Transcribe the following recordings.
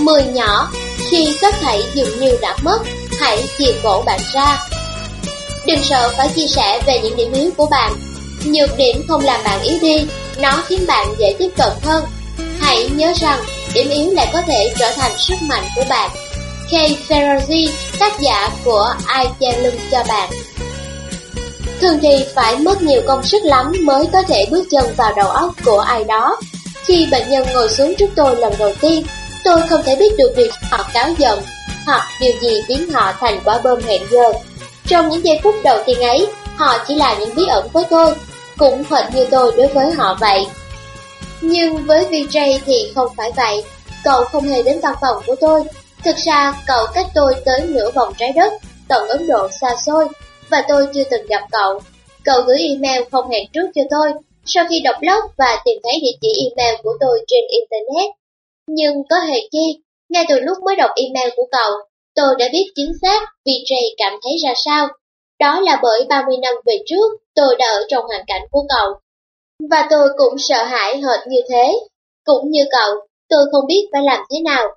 Mười nhỏ, khi tất thảy dường như đã mất, hãy chìa cổ bạn ra. Đừng sợ phải chia sẻ về những điểm yếu của bạn. Nhược điểm không làm bạn yếu đi, nó khiến bạn dễ tiếp cận hơn. Hãy nhớ rằng, điểm yếu lại có thể trở thành sức mạnh của bạn. Kay Ferrazzi tác giả của Ai che lưng cho bạn. Thường thì phải mất nhiều công sức lắm mới có thể bước chân vào đầu óc của ai đó. Khi bệnh nhân ngồi xuống trước tôi lần đầu tiên, tôi không thể biết được việc họ cáo giận hoặc điều gì biến họ thành quả bơm hẹn giờ. Trong những giây phút đầu tiên ấy, họ chỉ là những bí ẩn với tôi, cũng hệt như tôi đối với họ vậy. Nhưng với VJ thì không phải vậy, cậu không hề đến văn phòng của tôi. Thực ra cậu cách tôi tới nửa vòng trái đất, tận Ấn Độ xa xôi, và tôi chưa từng gặp cậu. Cậu gửi email không hẹn trước cho tôi, sau khi đọc blog và tìm thấy địa chỉ email của tôi trên Internet. Nhưng có hề chi, ngay từ lúc mới đọc email của cậu, tôi đã biết chính xác VJ cảm thấy ra sao. Đó là bởi 30 năm về trước, tôi đã ở trong hoàn cảnh của cậu. Và tôi cũng sợ hãi hệt như thế. Cũng như cậu, tôi không biết phải làm thế nào.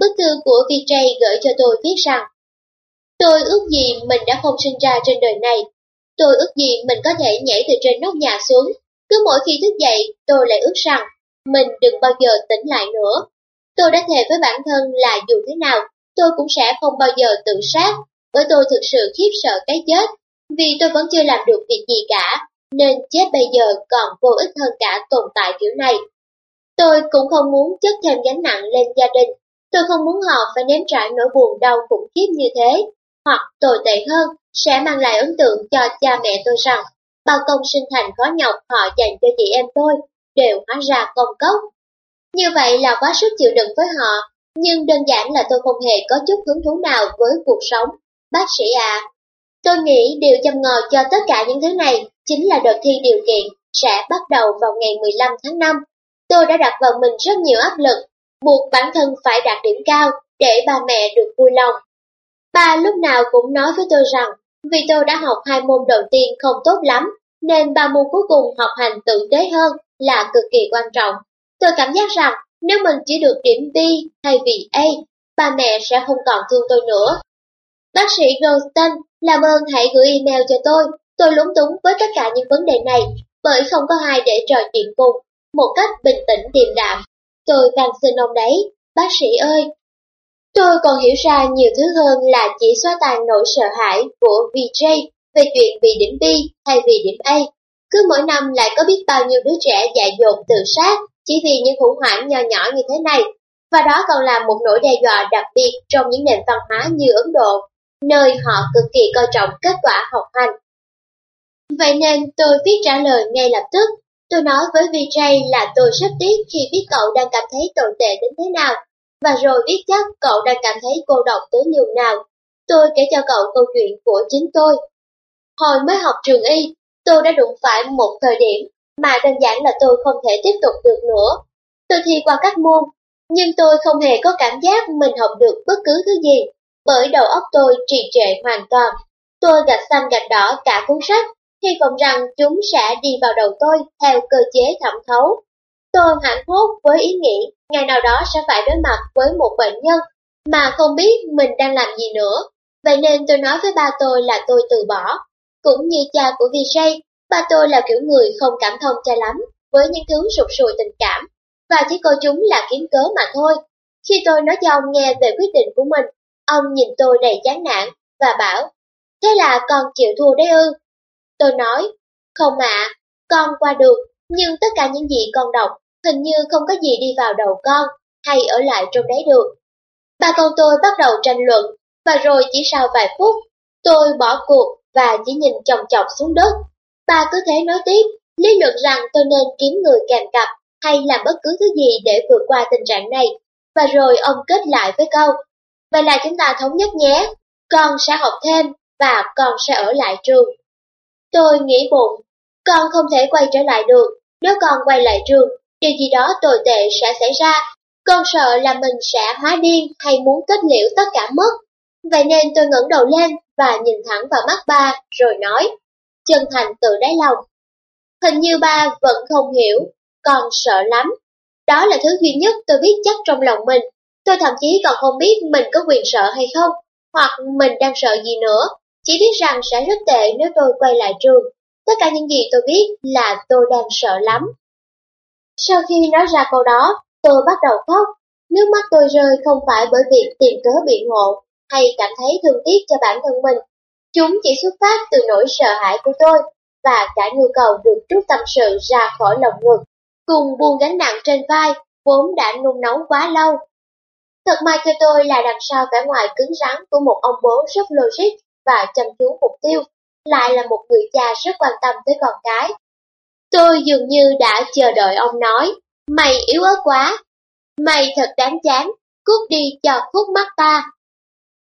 Bức thư của VJ gửi cho tôi viết rằng Tôi ước gì mình đã không sinh ra trên đời này. Tôi ước gì mình có thể nhảy từ trên nóc nhà xuống. Cứ mỗi khi thức dậy, tôi lại ước rằng mình đừng bao giờ tỉnh lại nữa. Tôi đã thề với bản thân là dù thế nào, tôi cũng sẽ không bao giờ tự sát, bởi tôi thực sự khiếp sợ cái chết, vì tôi vẫn chưa làm được việc gì cả, nên chết bây giờ còn vô ích hơn cả tồn tại kiểu này. Tôi cũng không muốn chất thêm gánh nặng lên gia đình, tôi không muốn họ phải nếm trải nỗi buồn đau khủng khiếp như thế, hoặc tồi tệ hơn, sẽ mang lại ấn tượng cho cha mẹ tôi rằng, bao công sinh thành khó nhọc họ dành cho chị em tôi, đều hóa ra công cốc. Như vậy là quá sức chịu đựng với họ, nhưng đơn giản là tôi không hề có chút hứng thú nào với cuộc sống. Bác sĩ à, tôi nghĩ điều chăm ngòi cho tất cả những thứ này chính là đợt thi điều kiện sẽ bắt đầu vào ngày 15 tháng 5. Tôi đã đặt vào mình rất nhiều áp lực, buộc bản thân phải đạt điểm cao để ba mẹ được vui lòng. Ba lúc nào cũng nói với tôi rằng, vì tôi đã học hai môn đầu tiên không tốt lắm, nên ba môn cuối cùng học hành tử tế hơn là cực kỳ quan trọng. Tôi cảm giác rằng nếu mình chỉ được điểm B thay vì A, ba mẹ sẽ không còn thương tôi nữa. Bác sĩ Goldstein, làm ơn hãy gửi email cho tôi. Tôi lúng túng với tất cả những vấn đề này, bởi không có ai để trò chuyện cùng, một cách bình tĩnh điềm đạm. Tôi van xin ông đấy, bác sĩ ơi. Tôi còn hiểu ra nhiều thứ hơn là chỉ xóa tan nỗi sợ hãi của VJ về chuyện bị điểm B thay vì điểm A. Cứ mỗi năm lại có biết bao nhiêu đứa trẻ dại dột tự sát chỉ vì những khủng hoảng nhỏ nhỏ như thế này, và đó còn là một nỗi đe dọa đặc biệt trong những nền văn hóa như Ấn Độ, nơi họ cực kỳ coi trọng kết quả học hành. Vậy nên tôi viết trả lời ngay lập tức. Tôi nói với Vijay là tôi rất tiếc khi biết cậu đang cảm thấy tồi tệ đến thế nào, và rồi biết chắc cậu đang cảm thấy cô độc tới nhường nào. Tôi kể cho cậu câu chuyện của chính tôi. Hồi mới học trường y, tôi đã đụng phải một thời điểm mà đơn giản là tôi không thể tiếp tục được nữa. Tôi thi qua các môn, nhưng tôi không hề có cảm giác mình học được bất cứ thứ gì, bởi đầu óc tôi trì trệ hoàn toàn. Tôi gạch xanh gạch đỏ cả cuốn sách, hy vọng rằng chúng sẽ đi vào đầu tôi theo cơ chế thẩm thấu. Tôi hạnh phúc với ý nghĩ ngày nào đó sẽ phải đối mặt với một bệnh nhân mà không biết mình đang làm gì nữa. Vậy nên tôi nói với ba tôi là tôi từ bỏ. Cũng như cha của Vijay, Ba tôi là kiểu người không cảm thông cho lắm với những thứ sụt sùi tình cảm, và chỉ coi chúng là kiếm cớ mà thôi. Khi tôi nói cho ông nghe về quyết định của mình, ông nhìn tôi đầy chán nản và bảo, thế là con chịu thua đấy ư? Tôi nói, không ạ, con qua được, nhưng tất cả những gì con đọc hình như không có gì đi vào đầu con, hay ở lại trong đấy được. Ba con tôi bắt đầu tranh luận, và rồi chỉ sau vài phút, tôi bỏ cuộc và chỉ nhìn chồng chọc xuống đất Bà cứ thế nói tiếp, lý luận rằng tôi nên kiếm người kèm cặp hay làm bất cứ thứ gì để vượt qua tình trạng này. Và rồi ông kết lại với câu, vậy là chúng ta thống nhất nhé, con sẽ học thêm và con sẽ ở lại trường. Tôi nghĩ bụng, con không thể quay trở lại được, nếu con quay lại trường, điều gì đó tồi tệ sẽ xảy ra. Con sợ là mình sẽ hóa điên hay muốn kết liễu tất cả mất. Vậy nên tôi ngẩng đầu lên và nhìn thẳng vào mắt ba rồi nói, chân thành từ đáy lòng. Hình như ba vẫn không hiểu, còn sợ lắm. Đó là thứ duy nhất tôi biết chắc trong lòng mình, Tôi thậm chí còn không biết mình có quyền sợ hay không, hoặc mình đang sợ gì nữa. Chỉ biết rằng sẽ rất tệ nếu tôi quay lại trường. Tất cả những gì tôi biết là tôi đang sợ lắm. Sau khi nói ra câu đó, tôi bắt đầu khóc. Nước mắt tôi rơi không phải bởi việc tìm cớ biện hộ hay cảm thấy thương tiếc cho bản thân mình. Chúng chỉ xuất phát từ nỗi sợ hãi của tôi và cả nhu cầu được trút tâm sự ra khỏi lòng ngực, cùng buông gánh nặng trên vai vốn đã nung nấu quá lâu. Thật may cho tôi là đằng sau cả ngoài cứng rắn của một ông bố rất logic và chăm chú mục tiêu, lại là một người cha rất quan tâm tới con cái. Tôi dường như đã chờ đợi ông nói, mày yếu ớt quá, mày thật đáng chán, cút đi cho khúc mắt ta.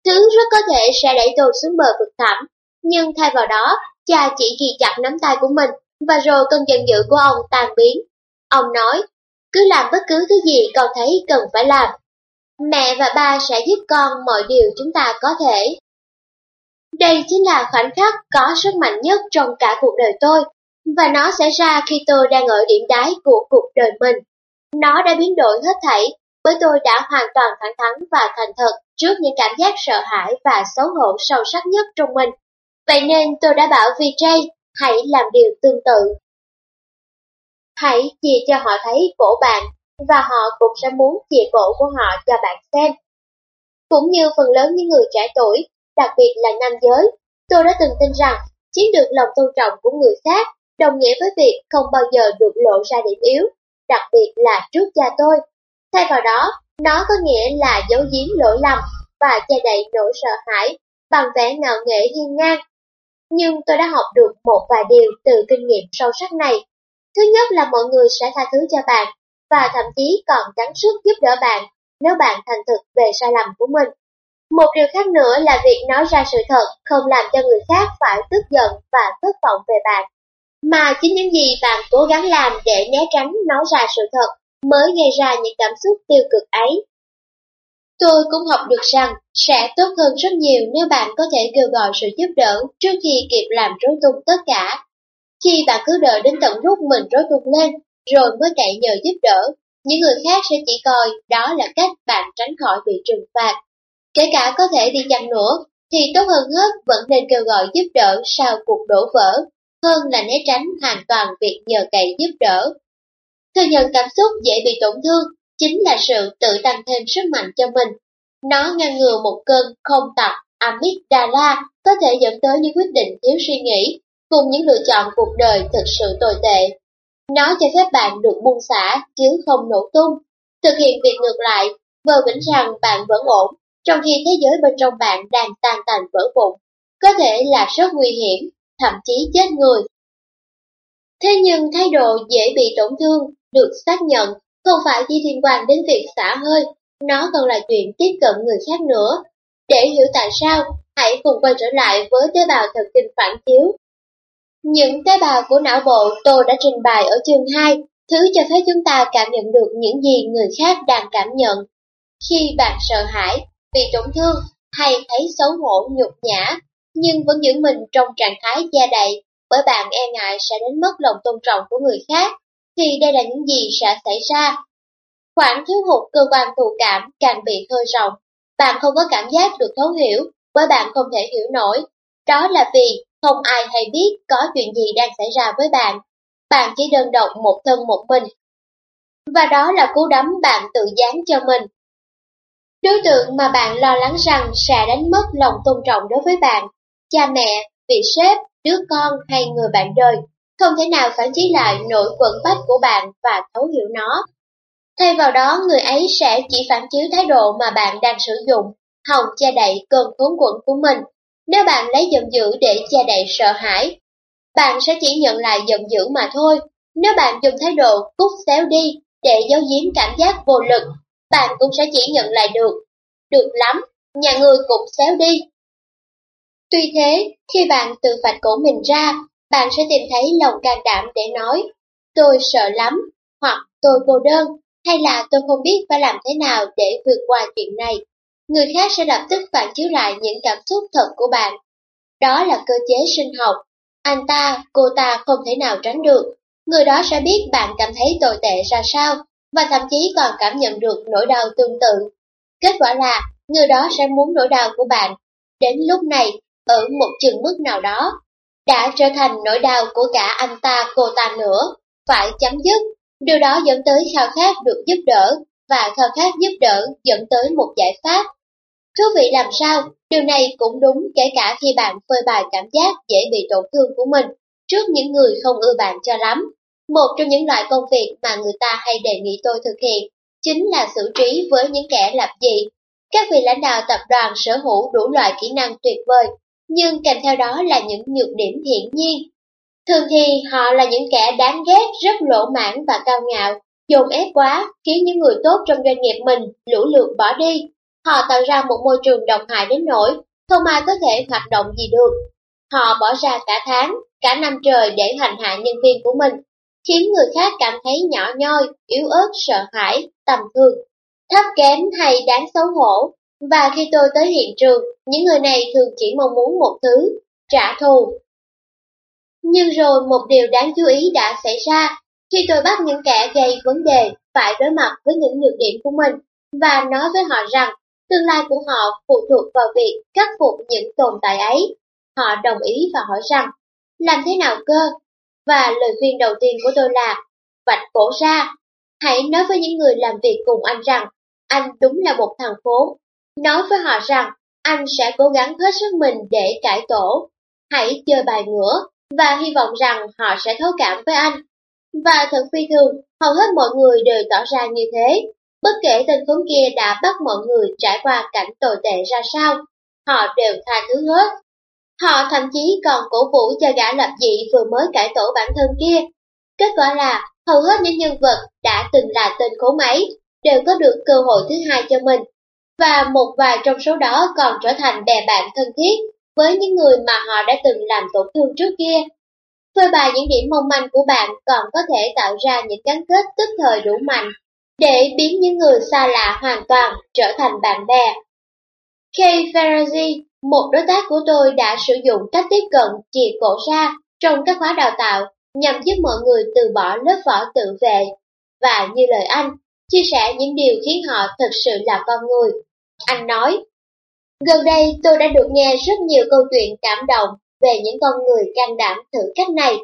Thứ rất có thể sẽ đẩy tôi xuống bờ vực thẳm, nhưng thay vào đó, cha chỉ ghi chặt nắm tay của mình, và rồi cơn giận dữ của ông tan biến. Ông nói, cứ làm bất cứ thứ gì con thấy cần phải làm. Mẹ và ba sẽ giúp con mọi điều chúng ta có thể. Đây chính là khoảnh khắc có sức mạnh nhất trong cả cuộc đời tôi, và nó xảy ra khi tôi đang ở điểm đáy của cuộc đời mình. Nó đã biến đổi hết thảy, bởi tôi đã hoàn toàn thẳng thắn và thành thật trước những cảm giác sợ hãi và xấu hổ sâu sắc nhất trong mình. Vậy nên tôi đã bảo Vijay hãy làm điều tương tự. Hãy chia cho họ thấy cổ bạn, và họ cũng sẽ muốn chia cổ của họ cho bạn xem. Cũng như phần lớn những người trẻ tuổi, đặc biệt là nam giới, tôi đã từng tin rằng chiếm được lòng tôn trọng của người khác đồng nghĩa với việc không bao giờ được lộ ra điểm yếu, đặc biệt là trước cha tôi. Thay vào đó, nó có nghĩa là giấu giếm lỗi lầm và che đậy nỗi sợ hãi bằng vẻ ngạo nghệ hiên ngang. Nhưng tôi đã học được một vài điều từ kinh nghiệm sâu sắc này. Thứ nhất là mọi người sẽ tha thứ cho bạn, và thậm chí còn gắng sức giúp đỡ bạn nếu bạn thành thực về sai lầm của mình. Một điều khác nữa là việc nói ra sự thật không làm cho người khác phải tức giận và thất vọng về bạn. Mà chính những gì bạn cố gắng làm để né tránh nói ra sự thật mới gây ra những cảm xúc tiêu cực ấy. Tôi cũng học được rằng sẽ tốt hơn rất nhiều nếu bạn có thể kêu gọi sự giúp đỡ trước khi kịp làm rối tung tất cả. Khi bạn cứ đợi đến tận lúc mình rối tung lên, rồi mới cậy nhờ giúp đỡ, những người khác sẽ chỉ coi đó là cách bạn tránh khỏi bị trừng phạt. Kể cả có thể đi chăng nữa, thì tốt hơn hết vẫn nên kêu gọi giúp đỡ sau cuộc đổ vỡ, hơn là né tránh hoàn toàn việc nhờ cậy giúp đỡ. Thừa nhận cảm xúc dễ bị tổn thương chính là sự tự tăng thêm sức mạnh cho mình. Nó ngăn ngừa một cơn không tập amygdala có thể dẫn tới những quyết định thiếu suy nghĩ, cùng những lựa chọn cuộc đời thực sự tồi tệ. Nó cho phép bạn được buông xả chứ không nổ tung. Thực hiện việc ngược lại, vờ vĩnh rằng bạn vẫn ổn, trong khi thế giới bên trong bạn đang tan tành vỡ vụn. Có thể là rất nguy hiểm, thậm chí chết người. Thế nhưng thái độ dễ bị tổn thương được xác nhận không phải chỉ liên quan đến việc xả hơi, nó còn là chuyện tiếp cận người khác nữa. Để hiểu tại sao, hãy cùng quay trở lại với tế bào thần kinh phản chiếu. Những tế bào của não bộ tôi đã trình bày ở chương 2, thứ cho phép chúng ta cảm nhận được những gì người khác đang cảm nhận. Khi bạn sợ hãi, bị tổn thương hay thấy xấu hổ nhục nhã, nhưng vẫn giữ mình trong trạng thái da đầy bởi bạn e ngại sẽ đánh mất lòng tôn trọng của người khác, thì đây là những gì sẽ xảy ra. Khoảng thiếu hụt cơ quan thụ cảm càng bị khơi rộng, bạn không có cảm giác được thấu hiểu bởi bạn không thể hiểu nổi. Đó là vì không ai hay biết có chuyện gì đang xảy ra với bạn. Bạn chỉ đơn độc một thân một mình. Và đó là cú đấm bạn tự dán cho mình. Đối tượng mà bạn lo lắng rằng sẽ đánh mất lòng tôn trọng đối với bạn, cha mẹ, vị sếp, đứa con hay người bạn đời, không thể nào phản chiếu lại nỗi quẩn bách của bạn và thấu hiểu nó. Thay vào đó, người ấy sẽ chỉ phản chiếu thái độ mà bạn đang sử dụng, hòng che đậy cơn khốn quẩn của mình. Nếu bạn lấy giận dữ để che đậy sợ hãi, bạn sẽ chỉ nhận lại giận dữ mà thôi. Nếu bạn dùng thái độ cút xéo đi để giấu giếm cảm giác vô lực, bạn cũng sẽ chỉ nhận lại được. Được lắm, nhà người cũng xéo đi. Tuy thế, khi bạn tự vạch cổ mình ra, bạn sẽ tìm thấy lòng can đảm để nói, tôi sợ lắm, hoặc tôi cô đơn, hay là tôi không biết phải làm thế nào để vượt qua chuyện này. Người khác sẽ lập tức phản chiếu lại những cảm xúc thật của bạn. Đó là cơ chế sinh học. Anh ta, cô ta không thể nào tránh được. Người đó sẽ biết bạn cảm thấy tồi tệ ra sao, và thậm chí còn cảm nhận được nỗi đau tương tự. Kết quả là, người đó sẽ muốn nỗi đau của bạn. Đến lúc này, ở một chừng mức nào đó, đã trở thành nỗi đau của cả anh ta cô ta nữa, phải chấm dứt. Điều đó dẫn tới khao khát được giúp đỡ, và khao khát giúp đỡ dẫn tới một giải pháp. Thú vị làm sao, điều này cũng đúng kể cả khi bạn phơi bày cảm giác dễ bị tổn thương của mình trước những người không ưa bạn cho lắm. Một trong những loại công việc mà người ta hay đề nghị tôi thực hiện chính là xử trí với những kẻ lập dị. Các vị lãnh đạo tập đoàn sở hữu đủ loại kỹ năng tuyệt vời, nhưng kèm theo đó là những nhược điểm hiển nhiên. Thường thì họ là những kẻ đáng ghét, rất lỗ mãn và cao ngạo, dồn ép quá, khiến những người tốt trong doanh nghiệp mình lũ lượt bỏ đi. Họ tạo ra một môi trường độc hại đến nỗi không ai có thể hoạt động gì được. Họ bỏ ra cả tháng, cả năm trời để hành hạ nhân viên của mình, khiến người khác cảm thấy nhỏ nhoi, yếu ớt, sợ hãi, tầm thường, thấp kém hay đáng xấu hổ. Và khi tôi tới hiện trường, những người này thường chỉ mong muốn một thứ, trả thù. Nhưng rồi một điều đáng chú ý đã xảy ra, khi tôi bắt những kẻ gây vấn đề phải đối mặt với những nhược điểm của mình và nói với họ rằng tương lai của họ phụ thuộc vào việc khắc phục những tồn tại ấy. Họ đồng ý và hỏi rằng, làm thế nào cơ? Và lời khuyên đầu tiên của tôi là, vạch cổ ra. Hãy nói với những người làm việc cùng anh rằng, anh đúng là một thằng phố. Nói với họ rằng, anh sẽ cố gắng hết sức mình để cải tổ. Hãy chơi bài ngửa và hy vọng rằng họ sẽ thấu cảm với anh. Và thật phi thường, hầu hết mọi người đều tỏ ra như thế. Bất kể tên khốn kia đã bắt mọi người trải qua cảnh tồi tệ ra sao, họ đều tha thứ hết. Họ thậm chí còn cổ vũ cho gã lập dị vừa mới cải tổ bản thân kia. Kết quả là, hầu hết những nhân vật đã từng là tên khốn ấy đều có được cơ hội thứ hai cho mình. Và một vài trong số đó còn trở thành bè bạn thân thiết với những người mà họ đã từng làm tổn thương trước kia. Phơi bày những điểm mong manh của bạn còn có thể tạo ra những gắn kết tức thời đủ mạnh để biến những người xa lạ hoàn toàn trở thành bạn bè. Kay Ferrazzi, một đối tác của tôi đã sử dụng cách tiếp cận chìa cổ ra trong các khóa đào tạo nhằm giúp mọi người từ bỏ lớp vỏ tự vệ và như lời anh, chia sẻ những điều khiến họ thật sự là con người. Anh nói, gần đây tôi đã được nghe rất nhiều câu chuyện cảm động về những con người can đảm thử cách này.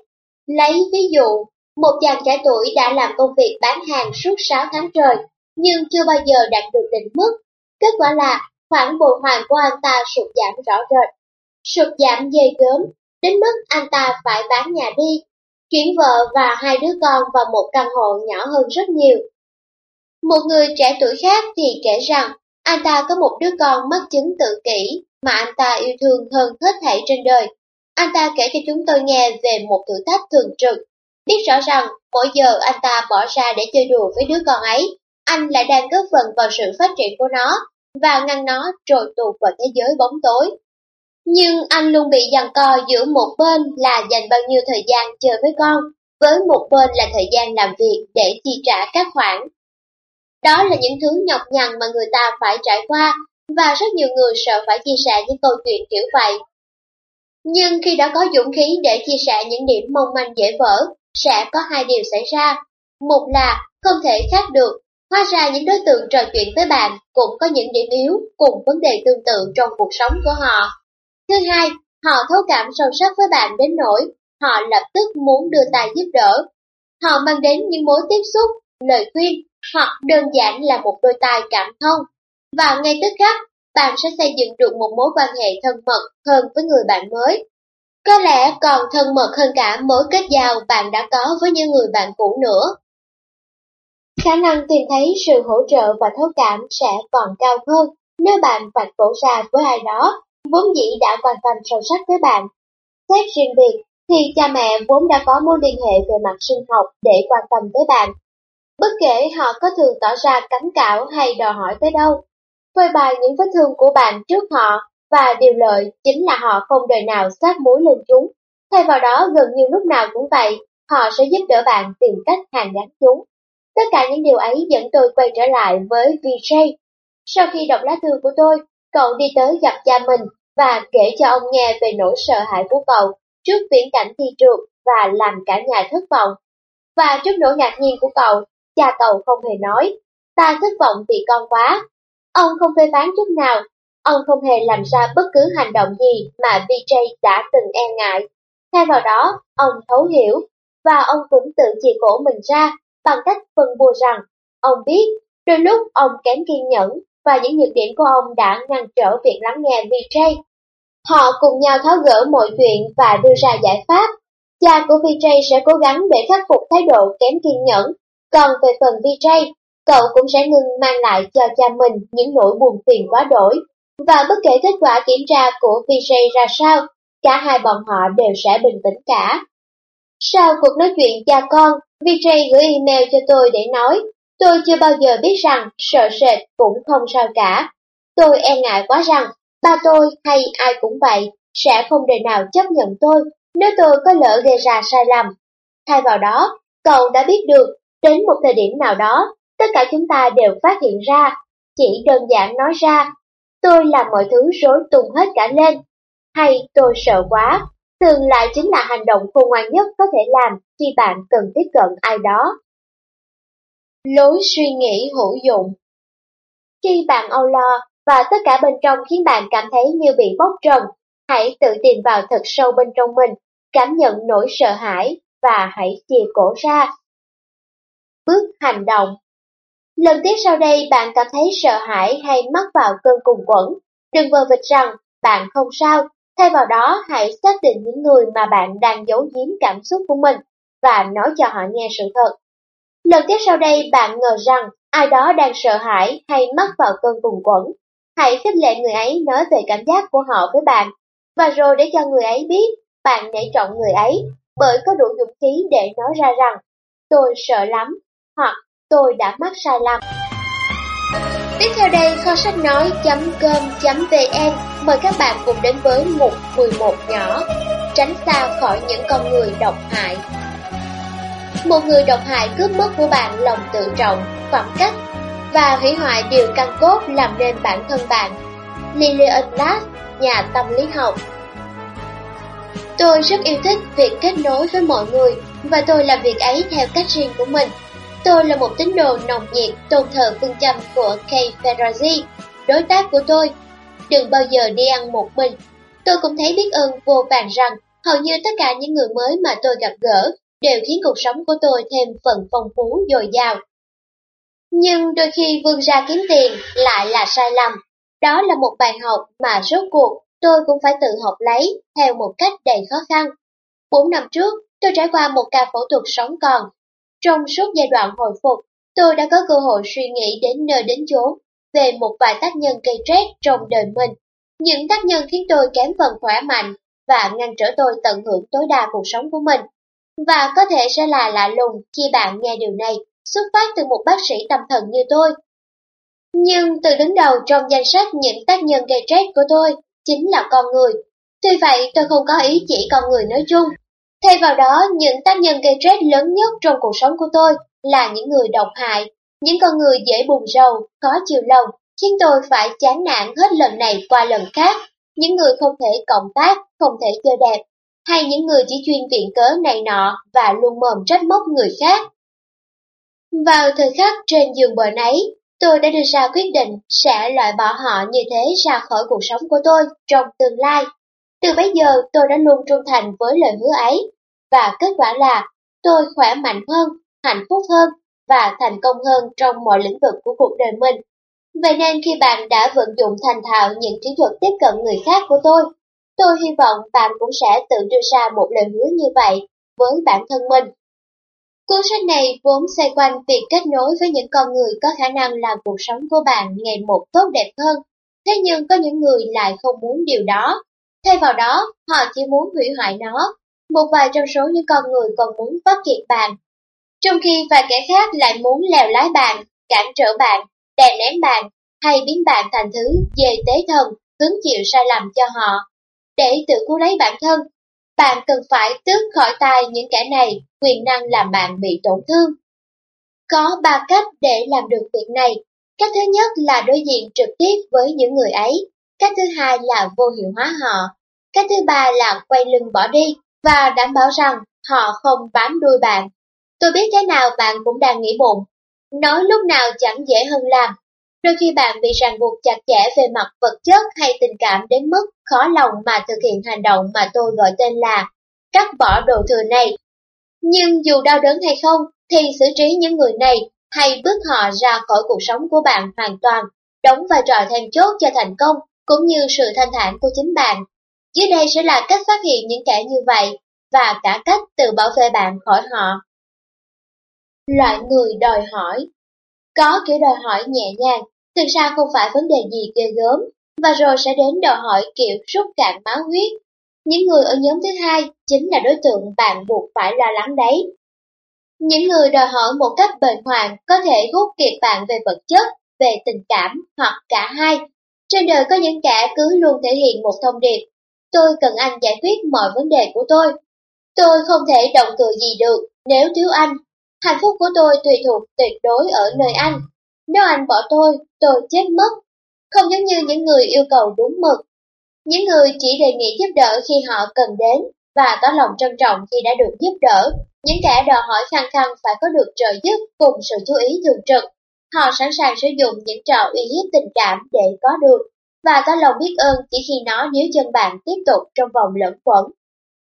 Lấy ví dụ, một chàng trẻ tuổi đã làm công việc bán hàng suốt 6 tháng trời, nhưng chưa bao giờ đạt được đỉnh mức. Kết quả là khoản bồi hoàn của anh ta sụt giảm rõ rệt. Sụt giảm dây gớm, đến mức anh ta phải bán nhà đi, chuyển vợ và hai đứa con vào một căn hộ nhỏ hơn rất nhiều. Một người trẻ tuổi khác thì kể rằng anh ta có một đứa con mắc chứng tự kỷ mà anh ta yêu thương hơn hết thảy trên đời. Anh ta kể cho chúng tôi nghe về một thử thách thường trực Biết rõ rằng mỗi giờ anh ta bỏ ra để chơi đùa với đứa con ấy, anh lại đang góp phần vào sự phát triển của nó và ngăn nó trồi tụt vào thế giới bóng tối. Nhưng anh luôn bị giằng co giữa một bên là dành bao nhiêu thời gian chơi với con, với một bên là thời gian làm việc để chi trả các khoản. Đó là những thứ nhọc nhằn mà người ta phải trải qua, và rất nhiều người sợ phải chia sẻ những câu chuyện kiểu vậy. Nhưng khi đã có dũng khí để chia sẻ những điểm mong manh dễ vỡ, sẽ có hai điều xảy ra. Một là không thể khác được, hóa ra những đối tượng trò chuyện với bạn cũng có những điểm yếu cùng vấn đề tương tự trong cuộc sống của họ. Thứ hai, họ thấu cảm sâu sắc với bạn đến nỗi họ lập tức muốn đưa tay giúp đỡ. Họ mang đến những mối tiếp xúc, lời khuyên hoặc đơn giản là một đôi tai cảm thông. Và ngay tức khắc, bạn sẽ xây dựng được một mối quan hệ thân mật hơn với người bạn mới. Có lẽ còn thân mật hơn cả mối kết giao bạn đã có với những người bạn cũ nữa. Khả năng tìm thấy sự hỗ trợ và thấu cảm sẽ còn cao hơn nếu bạn vạch cổ ra với ai đó, vốn dĩ đã quan tâm sâu sắc với bạn. Xét riêng biệt, thì cha mẹ vốn đã có mối liên hệ về mặt sinh học để quan tâm tới bạn. Bất kể họ có thường tỏ ra cấm cảo hay đòi hỏi tới đâu, phơi bày những vết thương của bạn trước họ và điều lợi chính là họ không đời nào sát muối lên chúng. Thay vào đó gần như lúc nào cũng vậy, họ sẽ giúp đỡ bạn tìm cách hàn gắn chúng. Tất cả những điều ấy dẫn tôi quay trở lại với VJ. Sau khi đọc lá thư của tôi, cậu đi tới gặp cha mình và kể cho ông nghe về nỗi sợ hãi của cậu trước viễn cảnh thi trượt và làm cả nhà thất vọng. Và trước nỗi ngạc nhiên của cậu, cha cậu không hề nói, ta thất vọng vì con quá. Ông không phê phán chút nào, ông không hề làm ra bất cứ hành động gì mà VJ đã từng e ngại. Thay vào đó, ông thấu hiểu, và ông cũng tự chỉ cổ mình ra bằng cách phân bua rằng, ông biết, đôi lúc ông kém kiên nhẫn và những nhược điểm của ông đã ngăn trở việc lắng nghe VJ. Họ cùng nhau tháo gỡ mọi chuyện và đưa ra giải pháp. Cha của VJ sẽ cố gắng để khắc phục thái độ kém kiên nhẫn, còn về phần VJ, cậu cũng sẽ ngừng mang lại cho cha mình những nỗi buồn phiền quá đổi. Và bất kể kết quả kiểm tra của VJ ra sao, cả hai bọn họ đều sẽ bình tĩnh cả. Sau cuộc nói chuyện cha con, VJ gửi email cho tôi để nói, tôi chưa bao giờ biết rằng sợ sệt cũng không sao cả. Tôi e ngại quá rằng ba tôi hay ai cũng vậy sẽ không đời nào chấp nhận tôi nếu tôi có lỡ gây ra sai lầm. Thay vào đó, cậu đã biết được, đến một thời điểm nào đó, tất cả chúng ta đều phát hiện ra, chỉ đơn giản nói ra, tôi làm mọi thứ rối tung hết cả lên, hay tôi sợ quá, thường lại chính là hành động khôn ngoan nhất có thể làm khi bạn cần tiếp cận ai đó. Lối suy nghĩ hữu dụng Khi bạn âu lo và tất cả bên trong khiến bạn cảm thấy như bị bóc trần, hãy tự tìm vào thật sâu bên trong mình, cảm nhận nỗi sợ hãi và hãy chia cổ ra. Bước hành động. Lần tiếp sau đây bạn cảm thấy sợ hãi hay mắc vào cơn cùng quẩn, đừng vờ vịt rằng bạn không sao, thay vào đó hãy xác định những người mà bạn đang giấu giếm cảm xúc của mình và nói cho họ nghe sự thật. Lần tiếp sau đây bạn ngờ rằng ai đó đang sợ hãi hay mắc vào cơn cùng quẩn. Hãy khích lệ người ấy nói về cảm giác của họ với bạn, và rồi để cho người ấy biết bạn nể trọng người ấy, bởi có đủ dũng khí để nói ra rằng tôi sợ lắm, hoặc tôi đã mắc sai lầm. Tiếp theo đây kho sách nói.com.vn mời các bạn cùng đến với mục 11 nhỏ, tránh xa khỏi những con người độc hại. Một người độc hại cướp mất của bạn lòng tự trọng, phẩm cách và hủy hoại điều căn cốt làm nên bản thân bạn. Lillian Glass, nhà tâm lý học Tôi rất yêu thích việc kết nối với mọi người và tôi làm việc ấy theo cách riêng của mình. Tôi là một tín đồ nồng nhiệt tôn thờ phương châm của Kay Ferrazzi, đối tác của tôi. Đừng bao giờ đi ăn một mình. Tôi cũng thấy biết ơn vô vàn rằng hầu như tất cả những người mới mà tôi gặp gỡ đều khiến cuộc sống của tôi thêm phần phong phú dồi dào. Nhưng đôi khi vươn ra kiếm tiền lại là sai lầm. Đó là một bài học mà rốt cuộc tôi cũng phải tự học lấy theo một cách đầy khó khăn. Bốn năm trước, tôi trải qua một ca phẫu thuật sống còn. Trong suốt giai đoạn hồi phục, tôi đã có cơ hội suy nghĩ đến nơi đến chốn về một vài tác nhân gây stress trong đời mình. Những tác nhân khiến tôi kém phần khỏe mạnh và ngăn trở tôi tận hưởng tối đa cuộc sống của mình. Và có thể sẽ là lạ lùng khi bạn nghe điều này xuất phát từ một bác sĩ tâm thần như tôi. Nhưng từ đứng đầu trong danh sách những tác nhân gây stress của tôi chính là con người. Tuy vậy tôi không có ý chỉ con người nói chung. Thay vào đó, những tác nhân gây stress lớn nhất trong cuộc sống của tôi là những người độc hại, những con người dễ buồn rầu, khó chiều lòng, khiến tôi phải chán nản hết lần này qua lần khác. Những người không thể cộng tác, không thể chơi đẹp, hay những người chỉ chuyên viện cớ này nọ và luôn mồm trách móc người khác. Vào thời khắc trên giường bệnh ấy, tôi đã đưa ra quyết định sẽ loại bỏ họ như thế ra khỏi cuộc sống của tôi trong tương lai. Từ bấy giờ tôi đã luôn trung thành với lời hứa ấy, và kết quả là tôi khỏe mạnh hơn, hạnh phúc hơn và thành công hơn trong mọi lĩnh vực của cuộc đời mình. Vậy nên khi bạn đã vận dụng thành thạo những kỹ thuật tiếp cận người khác của tôi, tôi hy vọng bạn cũng sẽ tự đưa ra một lời hứa như vậy với bản thân mình. Cuốn sách này vốn xoay quanh việc kết nối với những con người có khả năng làm cuộc sống của bạn ngày một tốt đẹp hơn. Thế nhưng có những người lại không muốn điều đó. Thay vào đó, họ chỉ muốn hủy hoại nó. Một vài trong số những con người còn muốn phát triển bạn. Trong khi vài kẻ khác lại muốn lèo lái bạn, cản trở bạn, đè nén bạn, hay biến bạn thành thứ về tế thần, hứng chịu sai lầm cho họ. Để tự cứu lấy bản thân, bạn cần phải tước khỏi tay những kẻ này quyền năng làm bạn bị tổn thương. Có ba cách để làm được việc này. Cách thứ nhất là đối diện trực tiếp với những người ấy. Cách thứ hai là vô hiệu hóa họ. Cách thứ ba là quay lưng bỏ đi và đảm bảo rằng họ không bám đuôi bạn. Tôi biết thế nào bạn cũng đang nghĩ bụng. Nói lúc nào chẳng dễ hơn làm. Đôi khi bạn bị ràng buộc chặt chẽ về mặt vật chất hay tình cảm đến mức khó lòng mà thực hiện hành động mà tôi gọi tên là cắt bỏ đồ thừa này. Nhưng dù đau đớn hay không, thì xử trí những người này hay bước họ ra khỏi cuộc sống của bạn hoàn toàn, đóng vai trò then chốt cho thành công cũng như sự thanh thản của chính bạn. Dưới đây sẽ là cách phát hiện những kẻ như vậy và cả cách tự bảo vệ bạn khỏi họ. Loại người đòi hỏi Có kiểu đòi hỏi nhẹ nhàng, thực ra không phải vấn đề gì ghê gớm, và rồi sẽ đến đòi hỏi kiểu rút cạn máu huyết. Những người ở nhóm thứ hai chính là đối tượng bạn buộc phải lo lắng đấy. Những người đòi hỏi một cách bền hoàng có thể hút kiệt bạn về vật chất, về tình cảm hoặc cả hai. Trên đời có những kẻ cứ luôn thể hiện một thông điệp. Tôi cần anh giải quyết mọi vấn đề của tôi. Tôi không thể động cự gì được nếu thiếu anh. Hạnh phúc của tôi tùy thuộc tuyệt đối ở nơi anh. Nếu anh bỏ tôi, tôi chết mất. Không giống như những người yêu cầu đúng mực. Những người chỉ đề nghị giúp đỡ khi họ cần đến và tỏ lòng trân trọng khi đã được giúp đỡ những kẻ đòi hỏi khăng khăng phải có được trợ giúp cùng sự chú ý thường trực. Họ sẵn sàng sử dụng những trò uy hiếp tình cảm để có được, và có lòng biết ơn chỉ khi nó níu chân bạn tiếp tục trong vòng lẫn quẩn.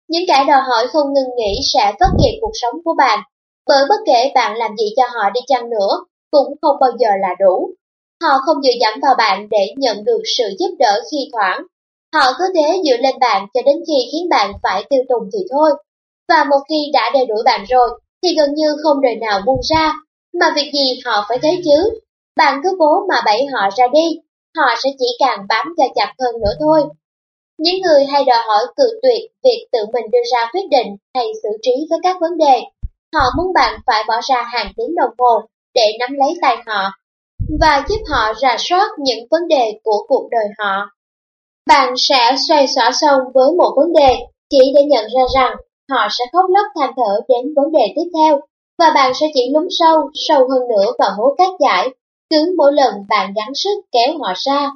Những kẻ đòi hỏi không ngừng nghỉ sẽ vất kiệt cuộc sống của bạn, bởi bất kể bạn làm gì cho họ đi chăng nữa, cũng không bao giờ là đủ. Họ không dựa dẫm vào bạn để nhận được sự giúp đỡ khi thoảng. Họ cứ thế dựa lên bạn cho đến khi khiến bạn phải tiêu tùng thì thôi. Và một khi đã đeo đuổi bạn rồi, thì gần như không đời nào buông ra, mà việc gì họ phải thấy chứ. Bạn cứ cố mà bẫy họ ra đi, họ sẽ chỉ càng bám cho chặt hơn nữa thôi. Những người hay đòi hỏi cự tuyệt việc tự mình đưa ra quyết định hay xử trí với các vấn đề. Họ muốn bạn phải bỏ ra hàng tiếng đồng hồ để nắm lấy tay họ và giúp họ rà soát những vấn đề của cuộc đời họ. Bạn sẽ xoay xỏa xong với một vấn đề chỉ để nhận ra rằng họ sẽ khóc lóc than thở đến vấn đề tiếp theo, và bạn sẽ chỉ lún sâu, sâu hơn nữa vào hố cát giải, cứ mỗi lần bạn gắng sức kéo họ ra.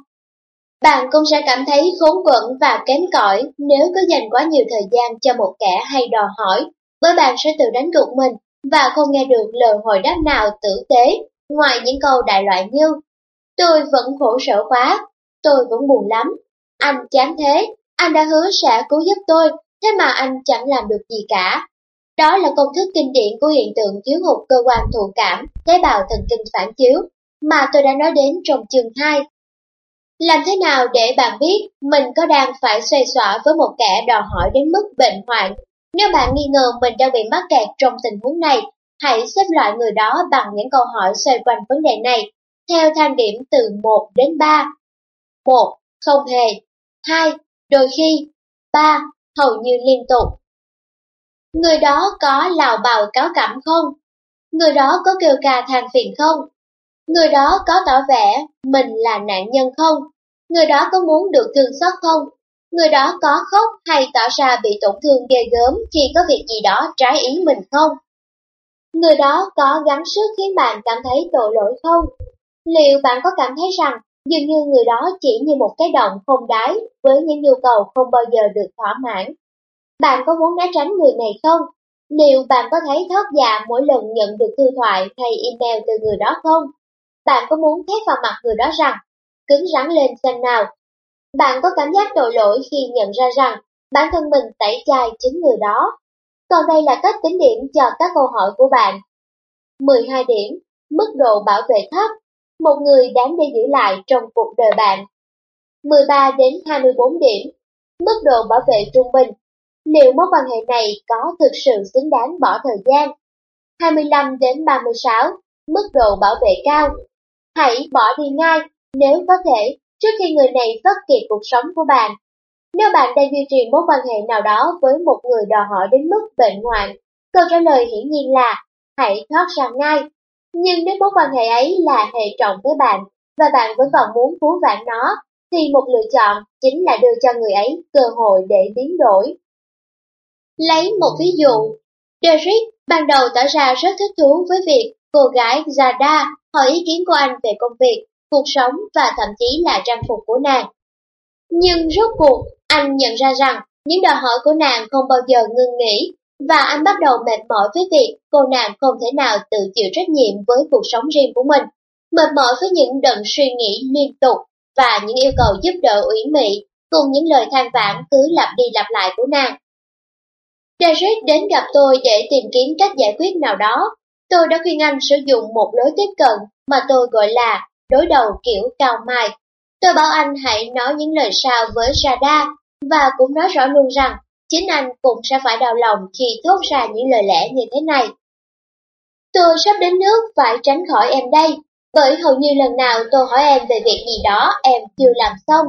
Bạn cũng sẽ cảm thấy khốn quẫn và kém cỏi nếu cứ dành quá nhiều thời gian cho một kẻ hay đòi hỏi, bởi bạn sẽ tự đánh gục mình và không nghe được lời hồi đáp nào tử tế, ngoài những câu đại loại như Tôi vẫn khổ sở quá, tôi vẫn buồn lắm, anh chán thế, anh đã hứa sẽ cứu giúp tôi, thế mà anh chẳng làm được gì cả. Đó là công thức kinh điển của hiện tượng thiếu hụt cơ quan thụ cảm, tế bào thần kinh phản chiếu, mà tôi đã nói đến trong chương 2. Làm thế nào để bạn biết mình có đang phải xoay xỏa với một kẻ đòi hỏi đến mức bệnh hoạn? Nếu bạn nghi ngờ mình đang bị mắc kẹt trong tình huống này, hãy xếp loại người đó bằng những câu hỏi xoay quanh vấn đề này, theo thang điểm từ 1 đến 3. 1. Không hề. 2. Đôi khi. 3 hầu như liên tục. Người đó có lào bào cáo cảm không? Người đó có kêu ca than phiền không? Người đó có tỏ vẻ mình là nạn nhân không? Người đó có muốn được thương xót không? Người đó có khóc hay tỏ ra bị tổn thương ghê gớm khi có việc gì đó trái ý mình không? Người đó có gắng sức khiến bạn cảm thấy tội lỗi không? Liệu bạn có cảm thấy rằng Dường như người đó chỉ như một cái động không đáy với những nhu cầu không bao giờ được thỏa mãn. Bạn có muốn né tránh người này không? Liệu bạn có thấy thót dạ mỗi lần nhận được thư thoại hay email từ người đó không? Bạn có muốn thét vào mặt người đó rằng, cứng rắn lên xem nào? Bạn có cảm giác tội lỗi khi nhận ra rằng bản thân mình tẩy chay chính người đó? Còn đây là cách tính điểm cho các câu hỏi của bạn. 12 điểm, mức độ bảo vệ thấp một người đáng để giữ lại trong cuộc đời bạn. 13 đến 24 điểm, mức độ bảo vệ trung bình. Liệu mối quan hệ này có thực sự xứng đáng bỏ thời gian? 25 đến 36, mức độ bảo vệ cao. Hãy bỏ đi ngay, nếu có thể, trước khi người này vất kiệt cuộc sống của bạn. Nếu bạn đang duy trì mối quan hệ nào đó với một người đòi hỏi đến mức bệnh hoạn, câu trả lời hiển nhiên là hãy thoát ra ngay nhưng nếu mối quan hệ ấy là hệ trọng với bạn, và bạn vẫn còn muốn cứu vãn nó, thì một lựa chọn chính là đưa cho người ấy cơ hội để biến đổi. Lấy một ví dụ, Derek ban đầu tỏ ra rất thích thú với việc cô gái Zada hỏi ý kiến của anh về công việc, cuộc sống và thậm chí là trang phục của nàng. Nhưng rốt cuộc, anh nhận ra rằng những đòi hỏi của nàng không bao giờ ngưng nghỉ và anh bắt đầu mệt mỏi với việc cô nàng không thể nào tự chịu trách nhiệm với cuộc sống riêng của mình. mệt mỏi với những đợt suy nghĩ liên tục và những yêu cầu giúp đỡ ủy mị cùng những lời than vãn cứ lặp đi lặp lại của nàng. Derek đến gặp tôi để tìm kiếm cách giải quyết nào đó. Tôi đã khuyên anh sử dụng một lối tiếp cận mà tôi gọi là đối đầu kiểu cao mai. Tôi bảo anh hãy nói những lời sao với Rada và cũng nói rõ luôn rằng chính anh cũng sẽ phải đau lòng khi thốt ra những lời lẽ như thế này. Tôi sắp đến nước phải tránh khỏi em đây, bởi hầu như lần nào tôi hỏi em về việc gì đó em chưa làm xong,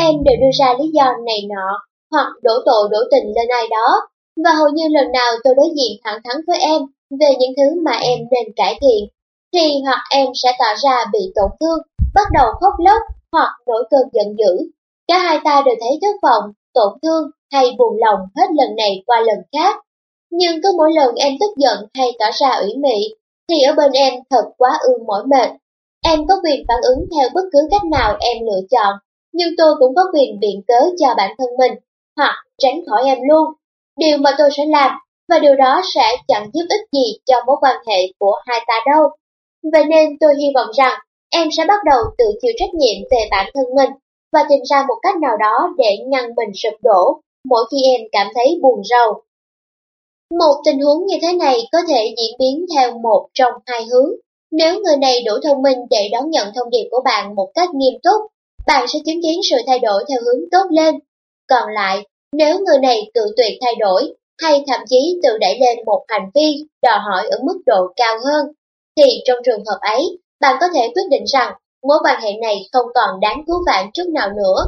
em đều đưa ra lý do này nọ, hoặc đổ tội đổ tình lên ai đó, và hầu như lần nào tôi đối diện thẳng thắn với em về những thứ mà em nên cải thiện, thì hoặc em sẽ tỏ ra bị tổn thương, bắt đầu khóc lóc, hoặc nổi cơn giận dữ. Cả hai ta đều thấy thất vọng, tổn thương hay buồn lòng hết lần này qua lần khác. Nhưng cứ mỗi lần em tức giận hay tỏ ra ủy mị, thì ở bên em thật quá ương mỏi mệt. Em có quyền phản ứng theo bất cứ cách nào em lựa chọn, nhưng tôi cũng có quyền biện cớ cho bản thân mình, hoặc tránh khỏi em luôn. Điều mà tôi sẽ làm, và điều đó sẽ chẳng giúp ích gì cho mối quan hệ của hai ta đâu. Vậy nên tôi hy vọng rằng em sẽ bắt đầu tự chịu trách nhiệm về bản thân mình và tìm ra một cách nào đó để ngăn mình sụp đổ mỗi khi em cảm thấy buồn rầu. Một tình huống như thế này có thể diễn biến theo một trong hai hướng. Nếu người này đủ thông minh để đón nhận thông điệp của bạn một cách nghiêm túc, bạn sẽ chứng kiến sự thay đổi theo hướng tốt lên. Còn lại, nếu người này tự tuyệt thay đổi, hay thậm chí tự đẩy lên một hành vi đòi hỏi ở mức độ cao hơn, thì trong trường hợp ấy, bạn có thể quyết định rằng mối quan hệ này không còn đáng cứu vãn chút nào nữa.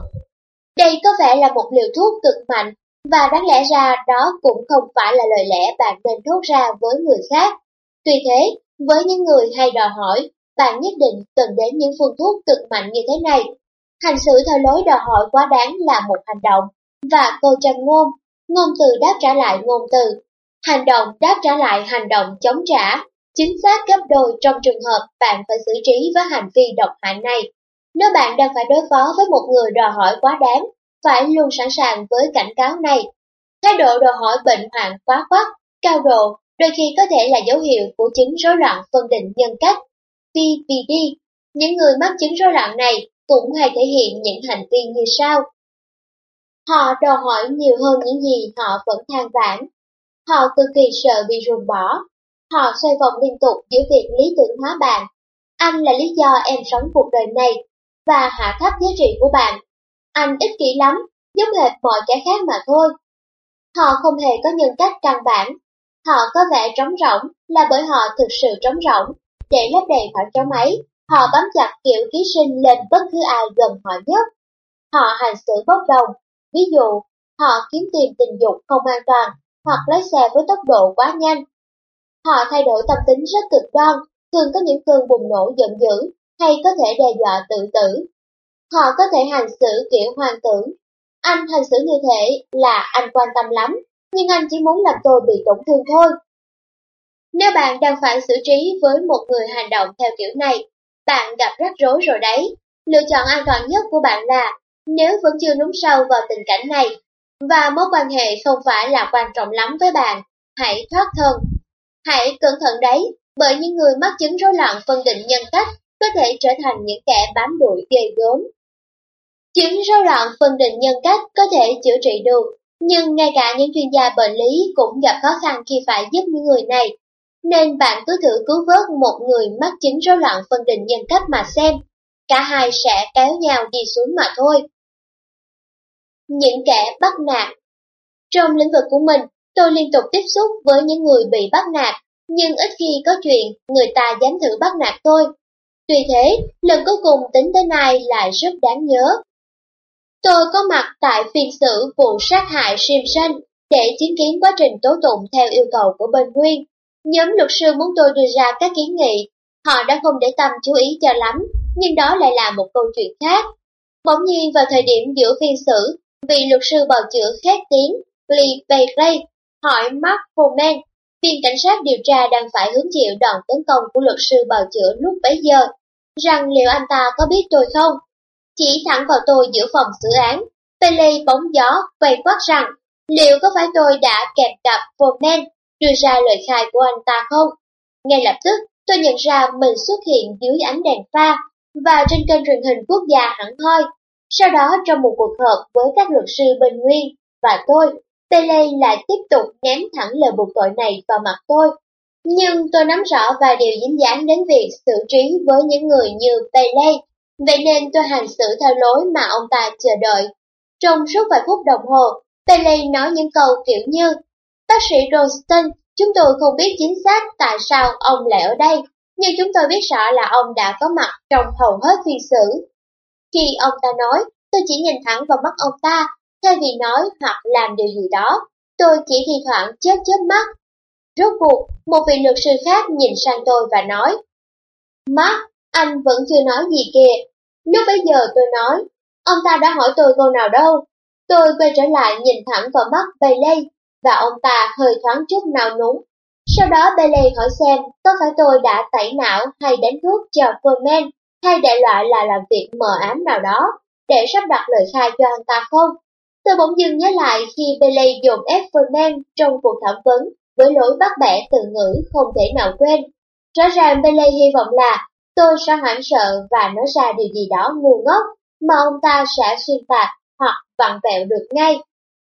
Đây có vẻ là một liều thuốc cực mạnh, và đáng lẽ ra đó cũng không phải là lời lẽ bạn nên thốt ra với người khác. Tuy thế, với những người hay đòi hỏi, bạn nhất định cần đến những phương thuốc cực mạnh như thế này. Hành xử theo lối đòi hỏi quá đáng là một hành động, và câu châm ngôn, ngôn từ đáp trả lại ngôn từ. Hành động đáp trả lại hành động chống trả, chính xác gấp đôi trong trường hợp bạn phải xử trí với hành vi độc hại này. Nếu bạn đang phải đối phó với một người đòi hỏi quá đáng, phải luôn sẵn sàng với cảnh cáo này. Thái độ đòi hỏi bệnh hoạn quá quắc, cao độ, đôi khi có thể là dấu hiệu của chứng rối loạn phân định nhân cách. PPD, những người mắc chứng rối loạn này cũng hay thể hiện những hành vi như sau. Họ đòi hỏi nhiều hơn những gì họ vẫn than vãn. Họ cực kỳ sợ bị ruồng bỏ. Họ xoay vòng liên tục giữa việc lý tưởng hóa bạn. Anh là lý do em sống cuộc đời này, và hạ thấp giá trị của bạn. Anh ích kỷ lắm, giống hệt mọi kẻ khác mà thôi. Họ không hề có nhân cách căn bản. Họ có vẻ trống rỗng là bởi họ thực sự trống rỗng. Để lấp đầy khoảng trống ấy, họ bám chặt kiểu ký sinh lên bất cứ ai gần họ nhất. Họ hành xử bốc đồng, ví dụ, họ kiếm tiền tình dục không an toàn, hoặc lái xe với tốc độ quá nhanh. Họ thay đổi tâm tính rất cực đoan, thường có những cơn bùng nổ giận dữ, hay có thể đe dọa tự tử. Họ có thể hành xử kiểu hoàng tử. Anh hành xử như thế là anh quan tâm lắm, nhưng anh chỉ muốn làm tôi bị tổn thương thôi. Nếu bạn đang phải xử trí với một người hành động theo kiểu này, bạn gặp rắc rối rồi đấy. Lựa chọn an toàn nhất của bạn là, nếu vẫn chưa núng sâu vào tình cảnh này, và mối quan hệ không phải là quan trọng lắm với bạn, hãy thoát thân. Hãy cẩn thận đấy, bởi những người mắc chứng rối loạn phân định nhân cách có thể trở thành những kẻ bám đuổi ghê gớm. Chứng rối loạn phân định nhân cách có thể chữa trị được, nhưng ngay cả những chuyên gia bệnh lý cũng gặp khó khăn khi phải giúp những người này. Nên bạn cứ thử cứu vớt một người mắc chứng rối loạn phân định nhân cách mà xem, cả hai sẽ kéo nhau đi xuống mà thôi. Những kẻ bắt nạt Trong lĩnh vực của mình, tôi liên tục tiếp xúc với những người bị bắt nạt, nhưng ít khi có chuyện người ta dám thử bắt nạt tôi. Tuy thế, lần cuối cùng tính tới nay lại rất đáng nhớ. Tôi có mặt tại phiên xử vụ sát hại Simpson để chứng kiến quá trình tố tụng theo yêu cầu của bên Nguyên. Nhóm luật sư muốn tôi đưa ra các kiến nghị, họ đã không để tâm chú ý cho lắm, nhưng đó lại là một câu chuyện khác. Bỗng nhiên vào thời điểm giữa phiên xử, vị luật sư bào chữa khét tiếng Lee Bailey hỏi Mark Foreman, viên cảnh sát điều tra đang phải hứng chịu đòn tấn công của luật sư bào chữa lúc bấy giờ, rằng liệu anh ta có biết tôi không? Chỉ thẳng vào tôi giữa phòng xử án, Bailey bóng gió quay quát rằng liệu có phải tôi đã kẹp cặp Foreman đưa ra lời khai của anh ta không? Ngay lập tức, tôi nhận ra mình xuất hiện dưới ánh đèn pha và trên kênh truyền hình quốc gia hẳn hoi. Sau đó trong một cuộc họp với các luật sư bên Nguyên và tôi, Pele lại tiếp tục ném thẳng lời buộc tội này vào mặt tôi. Nhưng tôi nắm rõ vài điều dính dáng đến việc xử trí với những người như Pele, vậy nên tôi hành xử theo lối mà ông ta chờ đợi. Trong suốt vài phút đồng hồ, Pele nói những câu kiểu như Bác sĩ Ronston, chúng tôi không biết chính xác tại sao ông lại ở đây, nhưng chúng tôi biết rõ là ông đã có mặt trong hầu hết phiên xử. Khi ông ta nói, tôi chỉ nhìn thẳng vào mắt ông ta, thay vì nói hoặc làm điều gì đó, tôi chỉ thi thoảng chớp chớp mắt. Rốt cuộc, một vị luật sư khác nhìn sang tôi và nói, Mark, anh vẫn chưa nói gì kìa. Lúc bấy giờ tôi nói, ông ta đã hỏi tôi câu nào đâu. Tôi quay trở lại nhìn thẳng vào mắt Bailey, và ông ta hơi thoáng chút nào núng. Sau đó Bailey hỏi xem có phải tôi đã tẩy não hay đánh thuốc cho Coleman, hay đại loại là làm việc mờ ám nào đó, để sắp đặt lời khai cho anh ta không? Tôi bỗng dưng nhớ lại khi Bailey dùng ép trong cuộc thẩm vấn với lối bắt bẻ từ ngữ không thể nào quên. Rõ ràng Bailey hy vọng là tôi sẽ hoảng sợ và nói ra điều gì đó ngu ngốc mà ông ta sẽ xuyên tạc hoặc vặn vẹo được ngay.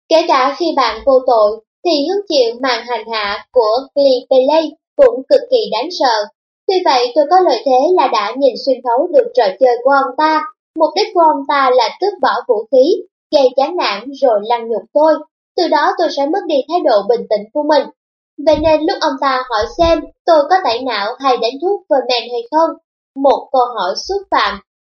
Kể cả khi bạn vô tội, thì hứng chịu màn hành hạ của Philippe cũng cực kỳ đáng sợ. Tuy vậy tôi có lợi thế là đã nhìn xuyên thấu được trò chơi của ông ta. Mục đích của ông ta là tước bỏ vũ khí, gây chán nản rồi lăng nhục tôi. Từ đó tôi sẽ mất đi thái độ bình tĩnh của mình. Vậy nên lúc ông ta hỏi xem tôi có tẩy não hay đánh thuốc Vermen hay không, một câu hỏi xúc phạm.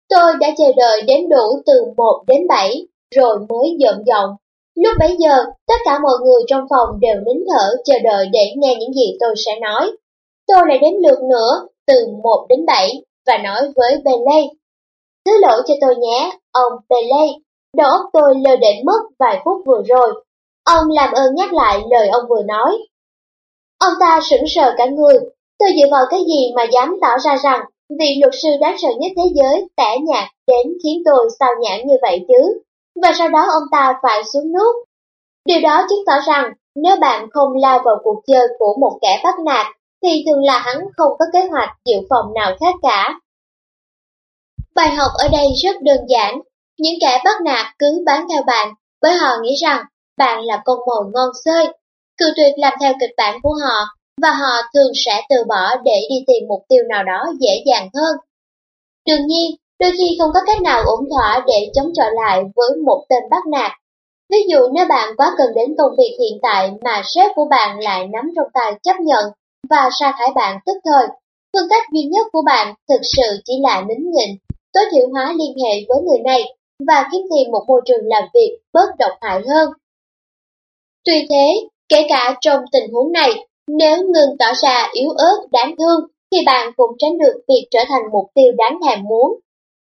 Tôi đã chờ đợi đến đủ từ 1 đến 7, rồi mới dọn giọng. Lúc bấy giờ, tất cả mọi người trong phòng đều nín thở chờ đợi để nghe những gì tôi sẽ nói. Tôi lại đếm lượt nữa, từ 1 đến 7, và nói với Pele: Thứ lỗi cho tôi nhé, ông Pele. Đầu óc tôi lơ đễnh mất vài phút vừa rồi. Ông làm ơn nhắc lại lời ông vừa nói. Ông ta sững sờ cả người. Tôi dựa vào cái gì mà dám tỏ ra rằng vị luật sư đáng sợ nhất thế giới tẻ nhạt đến khiến tôi sao nhãn như vậy chứ? và sau đó ông ta phải xuống nước. Điều đó chứng tỏ rằng nếu bạn không lao vào cuộc chơi của một kẻ bắt nạt, thì thường là hắn không có kế hoạch dự phòng nào khác cả. Bài học ở đây rất đơn giản, những kẻ bắt nạt cứ bán theo bạn bởi họ nghĩ rằng bạn là con mồi ngon xơi, cự tuyệt làm theo kịch bản của họ và họ thường sẽ từ bỏ để đi tìm mục tiêu nào đó dễ dàng hơn. Đương nhiên, Đôi khi không có cách nào ổn thỏa để chống chọi lại với một tên bắt nạt. Ví dụ nếu bạn quá cần đến công việc hiện tại mà sếp của bạn lại nắm trong tay chấp nhận và sa thải bạn tức thời, phương cách duy nhất của bạn thực sự chỉ là nín nhịn, tối thiểu hóa liên hệ với người này và kiếm tìm một môi trường làm việc bớt độc hại hơn. Tuy thế, kể cả trong tình huống này, nếu ngừng tỏ ra yếu ớt, đáng thương, thì bạn cũng tránh được việc trở thành mục tiêu đáng thèm muốn.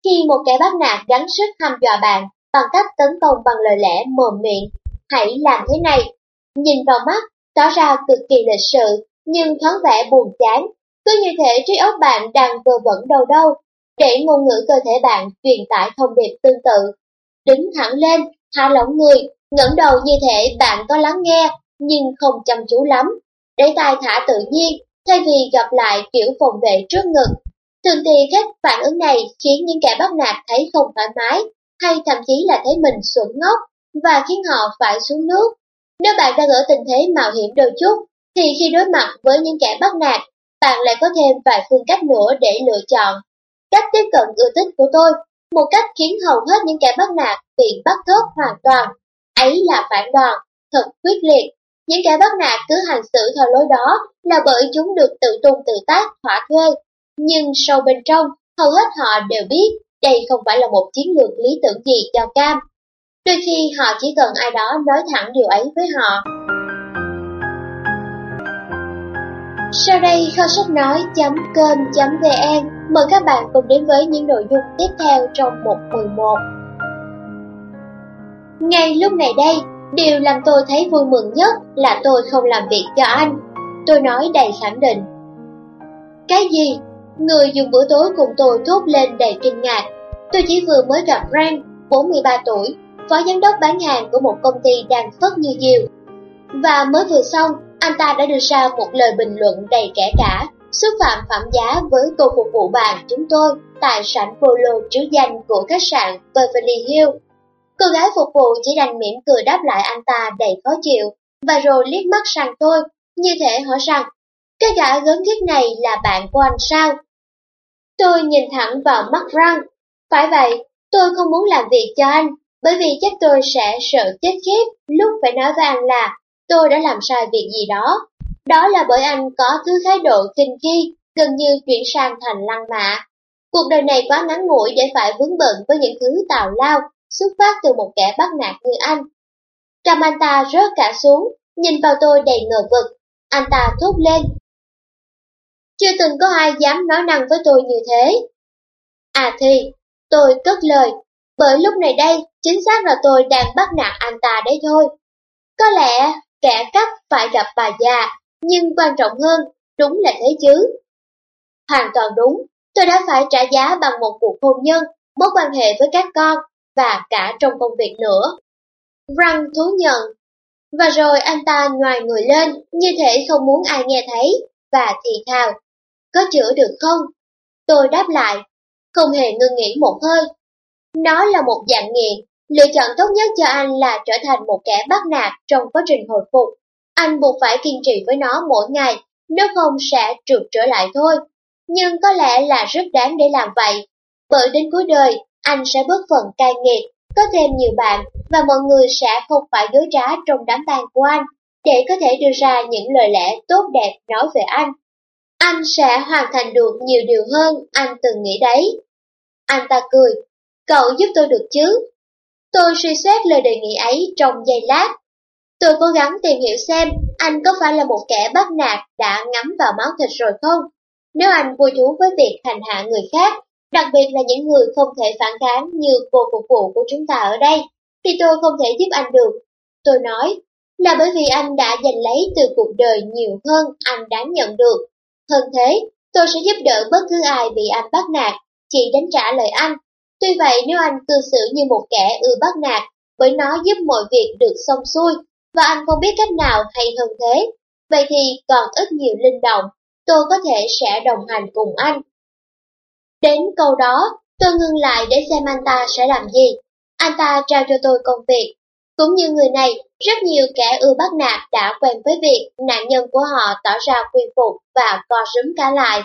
Khi một kẻ bắt nạt gắng sức hăm dọa bạn bằng cách tấn công bằng lời lẽ mồm miệng, hãy làm thế này. Nhìn vào mắt, tỏ ra cực kỳ lịch sự, nhưng thoáng vẻ buồn chán. Cứ như thể trí óc bạn đang vơ vẩn đâu đâu, để ngôn ngữ cơ thể bạn truyền tải thông điệp tương tự. Đứng thẳng lên, thả lỏng người, ngẩng đầu như thể bạn có lắng nghe, nhưng không chăm chú lắm. Để tay thả tự nhiên, thay vì gặp lại kiểu phòng vệ trước ngực Thường thì các phản ứng này khiến những kẻ bắt nạt thấy không thoải mái, hay thậm chí là thấy mình sụn ngốc, và khiến họ phải xuống nước. Nếu bạn đang ở tình thế mạo hiểm đôi chút, thì khi đối mặt với những kẻ bắt nạt, bạn lại có thêm vài phương cách nữa để lựa chọn. Cách tiếp cận ưa thích của tôi, một cách khiến hầu hết những kẻ bắt nạt bị bắt thớt hoàn toàn, ấy là phản đoàn, thật quyết liệt. Những kẻ bắt nạt cứ hành xử theo lối đó là bởi chúng được tự tung tự tác, thỏa thuê nhưng sâu bên trong, hầu hết họ đều biết đây không phải là một chiến lược lý tưởng gì cho Cam. Đôi khi họ chỉ cần ai đó nói thẳng điều ấy với họ. Sau đây kho sách nói.com.vn mời các bạn cùng đến với những nội dung tiếp theo trong mục 11. Ngay lúc này đây, điều làm tôi thấy vui mừng nhất là tôi không làm việc cho anh. Tôi nói đầy khẳng định. Cái gì? Người dùng bữa tối cùng tôi thốt lên đầy kinh ngạc. Tôi chỉ vừa mới gặp Rand, 43 tuổi, phó giám đốc bán hàng của một công ty đang phất như diều. Và mới vừa xong, anh ta đã đưa ra một lời bình luận đầy kẻ cả, xúc phạm phẩm giá với cô phục vụ bàn chúng tôi tại sảnh polo trứ danh của khách sạn Beverly Hills. Cô gái phục vụ chỉ đành mỉm cười đáp lại anh ta đầy khó chịu, và rồi liếc mắt sang tôi, như thể hỏi rằng, cái gã gớm ghiếc này là bạn của anh sao? Tôi nhìn thẳng vào mắt răng, phải vậy, tôi không muốn làm việc cho anh, bởi vì chắc tôi sẽ sợ chết khiếp lúc phải nói với anh là tôi đã làm sai việc gì đó. Đó là bởi anh có thứ thái độ kinh khi, gần như chuyển sang thành lăng mạ. Cuộc đời này quá ngắn ngủi để phải vướng bận với những thứ tào lao, xuất phát từ một kẻ bắt nạt như anh. Trầm anh ta rớt cả xuống, nhìn vào tôi đầy ngờ vực. Anh ta thốt lên. Chưa từng có ai dám nói năng với tôi như thế. À thì, tôi cất lời, bởi lúc này đây, chính xác là tôi đang bắt nạt anh ta đấy thôi. Có lẽ kẻ cắp phải gặp bà già, nhưng quan trọng hơn, đúng là thế chứ. Hoàn toàn đúng, tôi đã phải trả giá bằng một cuộc hôn nhân, mối quan hệ với các con, và cả trong công việc nữa. Răng thú nhận. Và rồi anh ta ngoài người lên, như thể không muốn ai nghe thấy, và thì thào. Có chữa được không? Tôi đáp lại, không hề ngưng nghỉ một hơi. Nó là một dạng nghiện, lựa chọn tốt nhất cho anh là trở thành một kẻ bắt nạt trong quá trình hồi phục. Anh buộc phải kiên trì với nó mỗi ngày, nếu không sẽ trượt trở lại thôi. Nhưng có lẽ là rất đáng để làm vậy, bởi đến cuối đời, anh sẽ bước phần cai nghiệt, có thêm nhiều bạn và mọi người sẽ không phải dối trá trong đám tang của anh để có thể đưa ra những lời lẽ tốt đẹp nói về anh. Anh sẽ hoàn thành được nhiều điều hơn anh từng nghĩ đấy. Anh ta cười, cậu giúp tôi được chứ? Tôi suy xét lời đề nghị ấy trong giây lát. Tôi cố gắng tìm hiểu xem anh có phải là một kẻ bắt nạt đã ngắm vào máu thịt rồi không? Nếu anh vui thú với việc hành hạ người khác, đặc biệt là những người không thể phản kháng như cô phục vụ của chúng ta ở đây, thì tôi không thể giúp anh được. Tôi nói, là bởi vì anh đã giành lấy từ cuộc đời nhiều hơn anh đáng nhận được. Hơn thế, tôi sẽ giúp đỡ bất cứ ai bị anh bắt nạt, chỉ đánh trả lời anh. Tuy vậy nếu anh cư xử như một kẻ ưa bắt nạt, bởi nó giúp mọi việc được xong xuôi, và anh không biết cách nào hay hơn thế, vậy thì còn ít nhiều linh động, tôi có thể sẽ đồng hành cùng anh. Đến câu đó, tôi ngưng lại để xem anh ta sẽ làm gì. Anh ta trao cho tôi công việc. Cũng như người này, rất nhiều kẻ ưa bắt nạt đã quen với việc nạn nhân của họ tỏ ra quy phục và co rúm cả lại.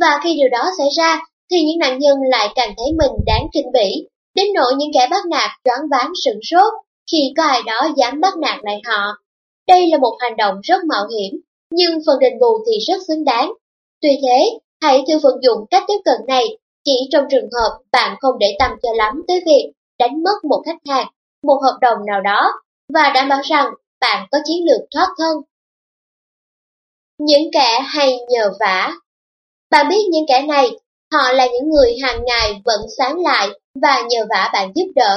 Và khi điều đó xảy ra, thì những nạn nhân lại càng thấy mình đáng kinh bỉ, đến nỗi những kẻ bắt nạt choáng váng sửng sốt khi có ai đó dám bắt nạt lại họ. Đây là một hành động rất mạo hiểm, nhưng phần đền bù thì rất xứng đáng. Tuy thế, hãy thử vận dụng cách tiếp cận này chỉ trong trường hợp bạn không để tâm cho lắm tới việc đánh mất một khách hàng, một hợp đồng nào đó, và đảm bảo rằng bạn có chiến lược thoát thân. Những kẻ hay nhờ vả Bạn biết những kẻ này, họ là những người hàng ngày vẫn sáng lại và nhờ vả bạn giúp đỡ.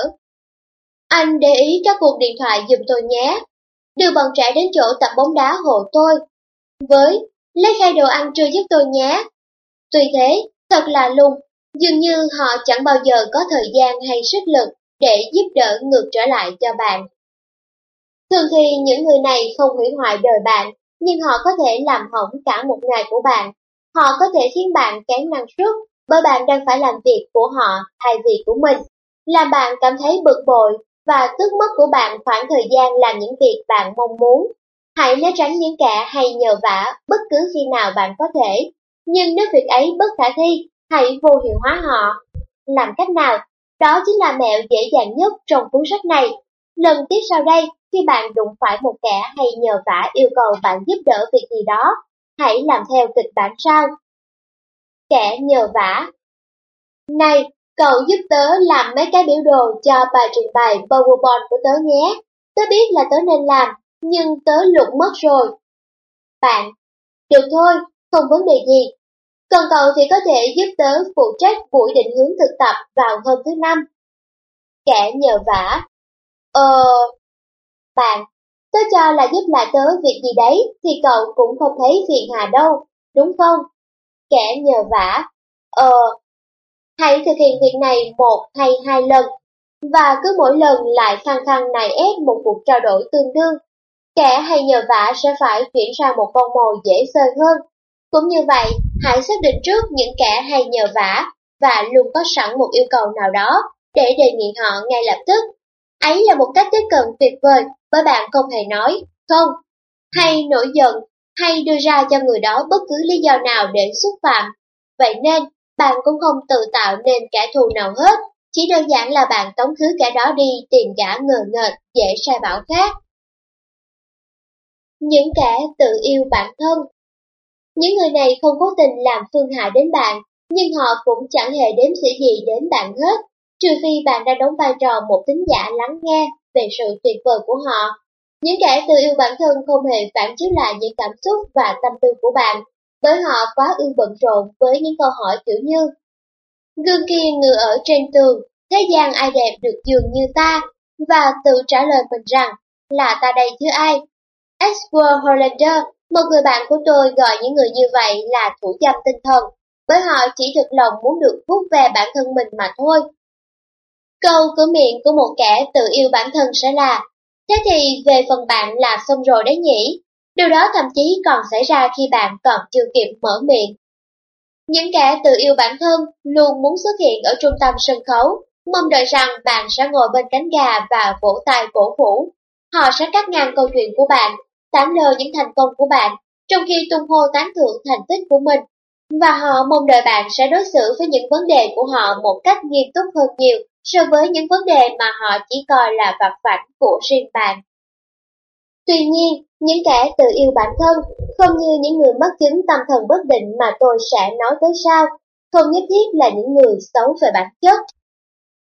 Anh để ý các cuộc điện thoại giùm tôi nhé. Đưa bọn trẻ đến chỗ tập bóng đá hộ tôi. Với, lấy khay đồ ăn trưa giúp tôi nhé. Tuy thế, thật là lùng Dường như họ chẳng bao giờ có thời gian hay sức lực để giúp đỡ ngược trở lại cho bạn. Thường thì những người này không hủy hoại đời bạn, nhưng họ có thể làm hỏng cả một ngày của bạn. Họ có thể khiến bạn kém năng suất bởi bạn đang phải làm việc của họ thay vì của mình, làm bạn cảm thấy bực bội và tước mất của bạn khoảng thời gian làm những việc bạn mong muốn. Hãy né tránh những kẻ hay nhờ vả bất cứ khi nào bạn có thể, nhưng nếu việc ấy bất khả thi hãy vô hiệu hóa họ. Làm cách nào? Đó chính là mẹo dễ dàng nhất trong cuốn sách này. Lần tiếp sau đây, khi bạn đụng phải một kẻ hay nhờ vả yêu cầu bạn giúp đỡ việc gì đó, hãy làm theo kịch bản sau. Kẻ nhờ vả Này, cậu giúp tớ làm mấy cái biểu đồ cho bài trình bày PowerPoint của tớ nhé. Tớ biết là tớ nên làm, nhưng tớ lục mất rồi. Bạn, được thôi, không vấn đề gì, còn cậu thì có thể giúp tớ phụ trách buổi định hướng thực tập vào hôm thứ năm. Kẻ nhờ vả. Ờ... Bạn, tớ cho là giúp lại tớ việc gì đấy thì cậu cũng không thấy phiền hà đâu, đúng không? Kẻ nhờ vả. Ờ... Hãy thực hiện việc này một hay hai lần, và cứ mỗi lần lại khăng khăng này ép một cuộc trao đổi tương đương. Kẻ hay nhờ vả sẽ phải chuyển sang một con mồi dễ sơi hơn. Cũng như vậy, hãy xác định trước những kẻ hay nhờ vả và luôn có sẵn một yêu cầu nào đó để đề nghị họ ngay lập tức. Ấy là một cách tiếp cận tuyệt vời bởi bạn không hề nói không, hay nổi giận, hay đưa ra cho người đó bất cứ lý do nào để xúc phạm. Vậy nên, bạn cũng không tự tạo nên kẻ thù nào hết, chỉ đơn giản là bạn tống khứ kẻ đó đi tìm gã ngờ ngợt, dễ sai bảo khác. Những kẻ tự yêu bản thân Những người này không cố tình làm phương hại đến bạn, nhưng họ cũng chẳng hề đếm xỉa gì đến bạn hết, trừ phi bạn đã đóng vai trò một tính giả lắng nghe về sự tuyệt vời của họ. Những kẻ tự yêu bản thân không hề phản chiếu lại những cảm xúc và tâm tư của bạn, bởi họ quá ư bận rộn với những câu hỏi kiểu như Gương kia ngựa ở trên tường, thế gian ai đẹp được dường như ta, và tự trả lời mình rằng là ta đây chứ ai. Edward Hollander, một người bạn của tôi gọi những người như vậy là thủ dâm tinh thần, bởi họ chỉ thực lòng muốn được vuốt về bản thân mình mà thôi. Câu cửa miệng của một kẻ tự yêu bản thân sẽ là Thế thì về phần bạn là xong rồi đấy nhỉ? Điều đó thậm chí còn xảy ra khi bạn còn chưa kịp mở miệng. Những kẻ tự yêu bản thân luôn muốn xuất hiện ở trung tâm sân khấu, mong đợi rằng bạn sẽ ngồi bên cánh gà và vỗ tay cổ vũ. Họ sẽ cắt ngang câu chuyện của bạn, tán lờ những thành công của bạn, trong khi tung hô tán thưởng thành tích của mình. Và họ mong đợi bạn sẽ đối xử với những vấn đề của họ một cách nghiêm túc hơn nhiều so với những vấn đề mà họ chỉ coi là vặt vảnh của riêng bạn. Tuy nhiên, những kẻ tự yêu bản thân, không như những người mất chứng tâm thần bất định mà tôi sẽ nói tới sau, không nhất thiết là những người xấu về bản chất.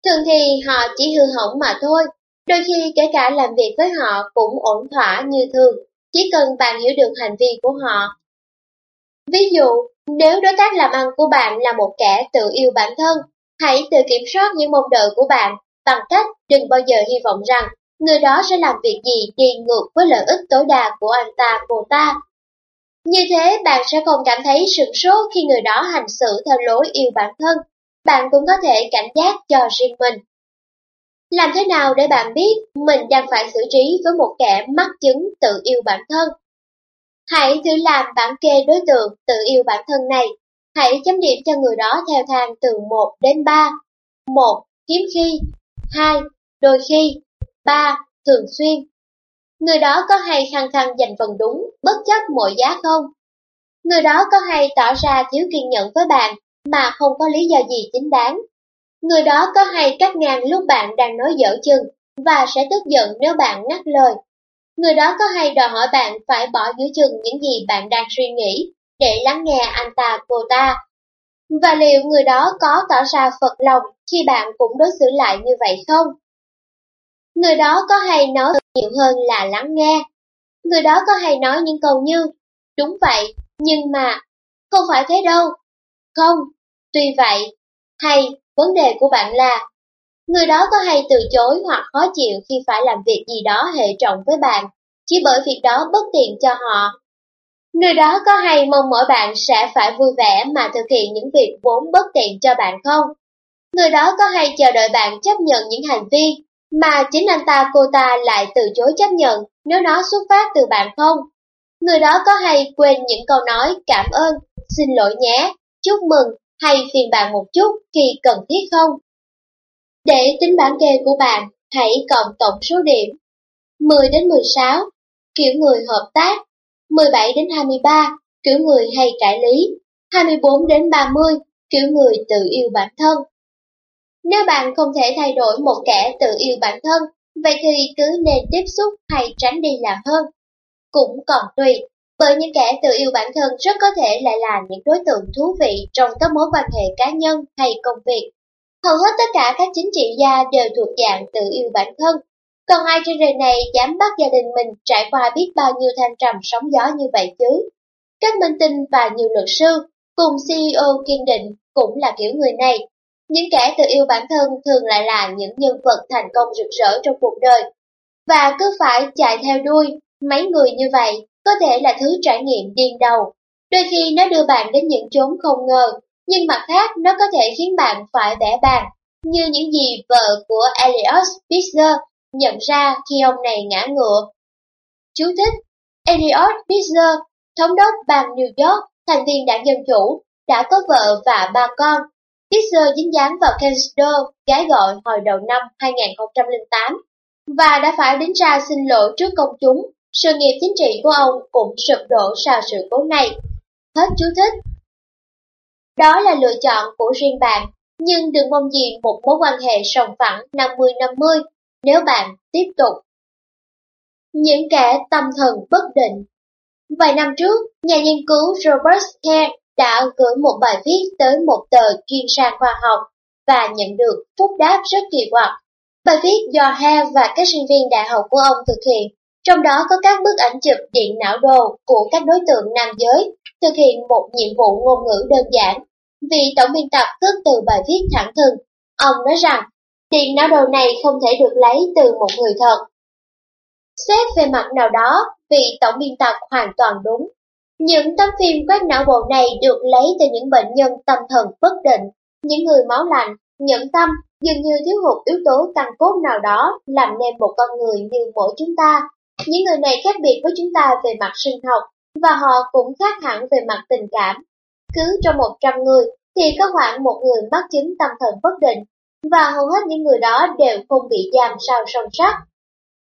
Thường thì họ chỉ hư hỏng mà thôi, đôi khi kể cả làm việc với họ cũng ổn thỏa như thường, chỉ cần bạn hiểu được hành vi của họ. Ví dụ, nếu đối tác làm ăn của bạn là một kẻ tự yêu bản thân, hãy tự kiểm soát những mong đợi của bạn bằng cách đừng bao giờ hy vọng rằng người đó sẽ làm việc gì đi ngược với lợi ích tối đa của anh ta cô ta. Như thế bạn sẽ không cảm thấy sửng sốt khi người đó hành xử theo lối yêu bản thân, bạn cũng có thể cảnh giác cho riêng mình. Làm thế nào để bạn biết mình đang phải xử trí với một kẻ mắc chứng tự yêu bản thân? Hãy thử làm bản kê đối tượng tự yêu bản thân này. Hãy chấm điểm cho người đó theo thang từ 1 đến 3. 1. Hiếm khi 2. Đôi khi 3. Thường xuyên Người đó có hay khăng khăng giành phần đúng, bất chấp mọi giá không? Người đó có hay tỏ ra thiếu kiên nhẫn với bạn mà không có lý do gì chính đáng? Người đó có hay cắt ngang lúc bạn đang nói dở chừng và sẽ tức giận nếu bạn ngắt lời? Người đó có hay đòi hỏi bạn phải bỏ giữa chừng những gì bạn đang suy nghĩ để lắng nghe anh ta cô ta? Và liệu người đó có tỏ ra phật lòng khi bạn cũng đối xử lại như vậy không? Người đó có hay nói nhiều hơn là lắng nghe. Người đó có hay nói những câu như, đúng vậy, nhưng mà, không phải thế đâu. Không, tuy vậy, hay vấn đề của bạn là, người đó có hay từ chối hoặc khó chịu khi phải làm việc gì đó hệ trọng với bạn, chỉ bởi việc đó bất tiện cho họ. Người đó có hay mong mỗi bạn sẽ phải vui vẻ mà thực hiện những việc vốn bất tiện cho bạn không? Người đó có hay chờ đợi bạn chấp nhận những hành vi mà chính anh ta cô ta lại từ chối chấp nhận nếu nó xuất phát từ bạn không? Người đó có hay quên những câu nói cảm ơn, xin lỗi nhé, chúc mừng hay phiền bạn một chút khi cần thiết không? Để tính bản kê của bạn, hãy cộng tổng số điểm 10 đến 16, kiểu người hợp tác, 17 đến 23, kiểu người hay cải lý, 24 đến 30, kiểu người tự yêu bản thân. Nếu bạn không thể thay đổi một kẻ tự yêu bản thân, vậy thì cứ nên tiếp xúc hay tránh đi làm hơn. Cũng còn tùy, bởi những kẻ tự yêu bản thân rất có thể lại là những đối tượng thú vị trong các mối quan hệ cá nhân hay công việc. Hầu hết tất cả các chính trị gia đều thuộc dạng tự yêu bản thân. Còn ai trên đời này dám bắt gia đình mình trải qua biết bao nhiêu thăng trầm sóng gió như vậy chứ? Các minh tinh và nhiều luật sư cùng CEO kiên định cũng là kiểu người này, những kẻ tự yêu bản thân thường lại là những nhân vật thành công rực rỡ trong cuộc đời. Và cứ phải chạy theo đuôi, mấy người như vậy có thể là thứ trải nghiệm điên đầu. Đôi khi nó đưa bạn đến những chốn không ngờ, nhưng mặt khác nó có thể khiến bạn phải vẽ bàn, như những gì vợ của elias Spitzer nhận ra khi ông này ngã ngựa. Chú thích Elliot Spitzer, thống đốc bang New York, thành viên đảng Dân Chủ, đã có vợ và ba con. Kisser dính dáng vào Kensido, gái gọi hồi đầu năm 2008, và đã phải đến ra xin lỗi trước công chúng. Sự nghiệp chính trị của ông cũng sụp đổ sau sự cố này. Hết chú thích. Đó là lựa chọn của riêng bạn, nhưng đừng mong gì một mối quan hệ sòng phẳng 50-50 nếu bạn tiếp tục. Những kẻ tâm thần bất định Vài năm trước, nhà nghiên cứu Robert Kerr đã gửi một bài viết tới một tờ chuyên sang khoa học và nhận được phúc đáp rất kỳ quặc. Bài viết do He và các sinh viên đại học của ông thực hiện, trong đó có các bức ảnh chụp điện não đồ của các đối tượng nam giới thực hiện một nhiệm vụ ngôn ngữ đơn giản. Vì tổng biên tập cất từ bài viết thẳng thừng, ông nói rằng Tiền não đồ này không thể được lấy từ một người thật. Xét về mặt nào đó, vị tổng biên tập hoàn toàn đúng. Những tấm phim quét não bộ này được lấy từ những bệnh nhân tâm thần bất định, những người máu lạnh, nhẫn tâm, dường như thiếu hụt yếu tố căn cốt nào đó làm nên một con người như mỗi chúng ta. Những người này khác biệt với chúng ta về mặt sinh học, và họ cũng khác hẳn về mặt tình cảm. Cứ trong 100 người thì có khoảng một người mắc chứng tâm thần bất định, và hầu hết những người đó đều không bị giam sau song sắt.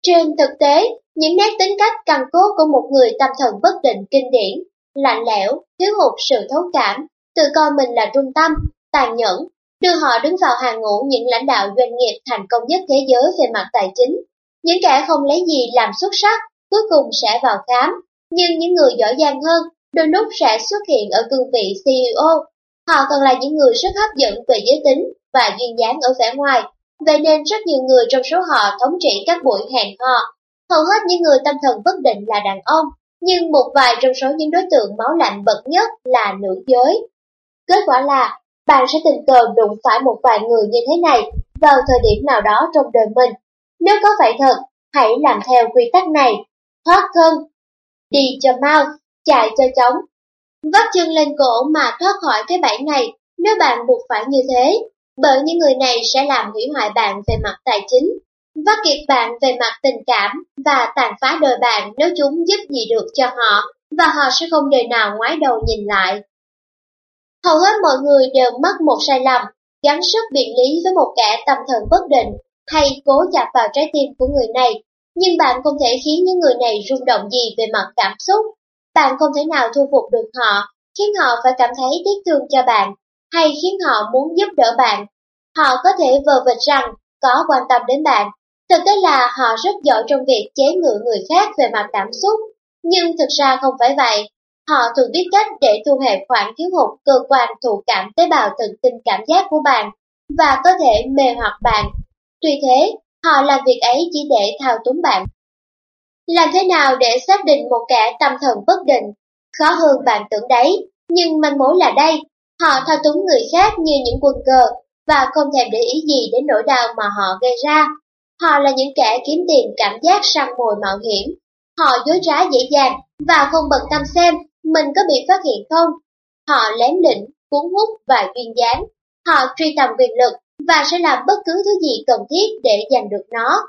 Trên thực tế, những nét tính cách căn cốt của một người tâm thần bất định kinh điển, lạnh lẽo, thiếu hụt sự thấu cảm, tự coi mình là trung tâm, tàn nhẫn, đưa họ đứng vào hàng ngũ những lãnh đạo doanh nghiệp thành công nhất thế giới về mặt tài chính. Những kẻ không lấy gì làm xuất sắc, cuối cùng sẽ vào khám, nhưng những người giỏi giang hơn, đôi lúc sẽ xuất hiện ở cương vị CEO. Họ còn là những người rất hấp dẫn về giới tính và duyên dáng ở vẻ ngoài, vậy nên rất nhiều người trong số họ thống trị các buổi hẹn hò. Hầu hết những người tâm thần bất định là đàn ông, nhưng một vài trong số những đối tượng máu lạnh bậc nhất là nữ giới. Kết quả là, bạn sẽ tình cờ đụng phải một vài người như thế này vào thời điểm nào đó trong đời mình. Nếu có vậy thật, hãy làm theo quy tắc này. Thoát thân, đi cho mau, chạy cho chóng. Vắt chân lên cổ mà thoát khỏi cái bẫy này nếu bạn buộc phải như thế, bởi những người này sẽ làm hủy hoại bạn về mặt tài chính, vắt kiệt bạn về mặt tình cảm và tàn phá đời bạn nếu chúng giúp gì được cho họ, và họ sẽ không đời nào ngoái đầu nhìn lại. Hầu hết mọi người đều mắc một sai lầm, gắn sức biện lý với một kẻ tâm thần bất định, hay cố chạm vào trái tim của người này, nhưng bạn không thể khiến những người này rung động gì về mặt cảm xúc. Bạn không thể nào thu phục được họ, khiến họ phải cảm thấy tiếc thương cho bạn, hay khiến họ muốn giúp đỡ bạn. Họ có thể vờ vịt rằng có quan tâm đến bạn, thực tế là họ rất giỏi trong việc chế ngự người khác về mặt cảm xúc, nhưng thực ra không phải vậy. Họ thường biết cách để thu hẹp khoảng thiếu hụt cơ quan thụ cảm tế bào thần kinh cảm giác của bạn và có thể mê hoặc bạn. Tuy thế, họ làm việc ấy chỉ để thao túng bạn. Làm thế nào để xác định một kẻ tâm thần bất định? Khó hơn bạn tưởng đấy, nhưng manh mối là đây. Họ thao túng người khác như những quân cờ và không thèm để ý gì đến nỗi đau mà họ gây ra. Họ là những kẻ kiếm tìm cảm giác săn mồi mạo hiểm. Họ dối trá dễ dàng và không bận tâm xem mình có bị phát hiện không. Họ lén lĩnh, cuốn hút và duyên dáng. Họ truy tầm quyền lực và sẽ làm bất cứ thứ gì cần thiết để giành được nó.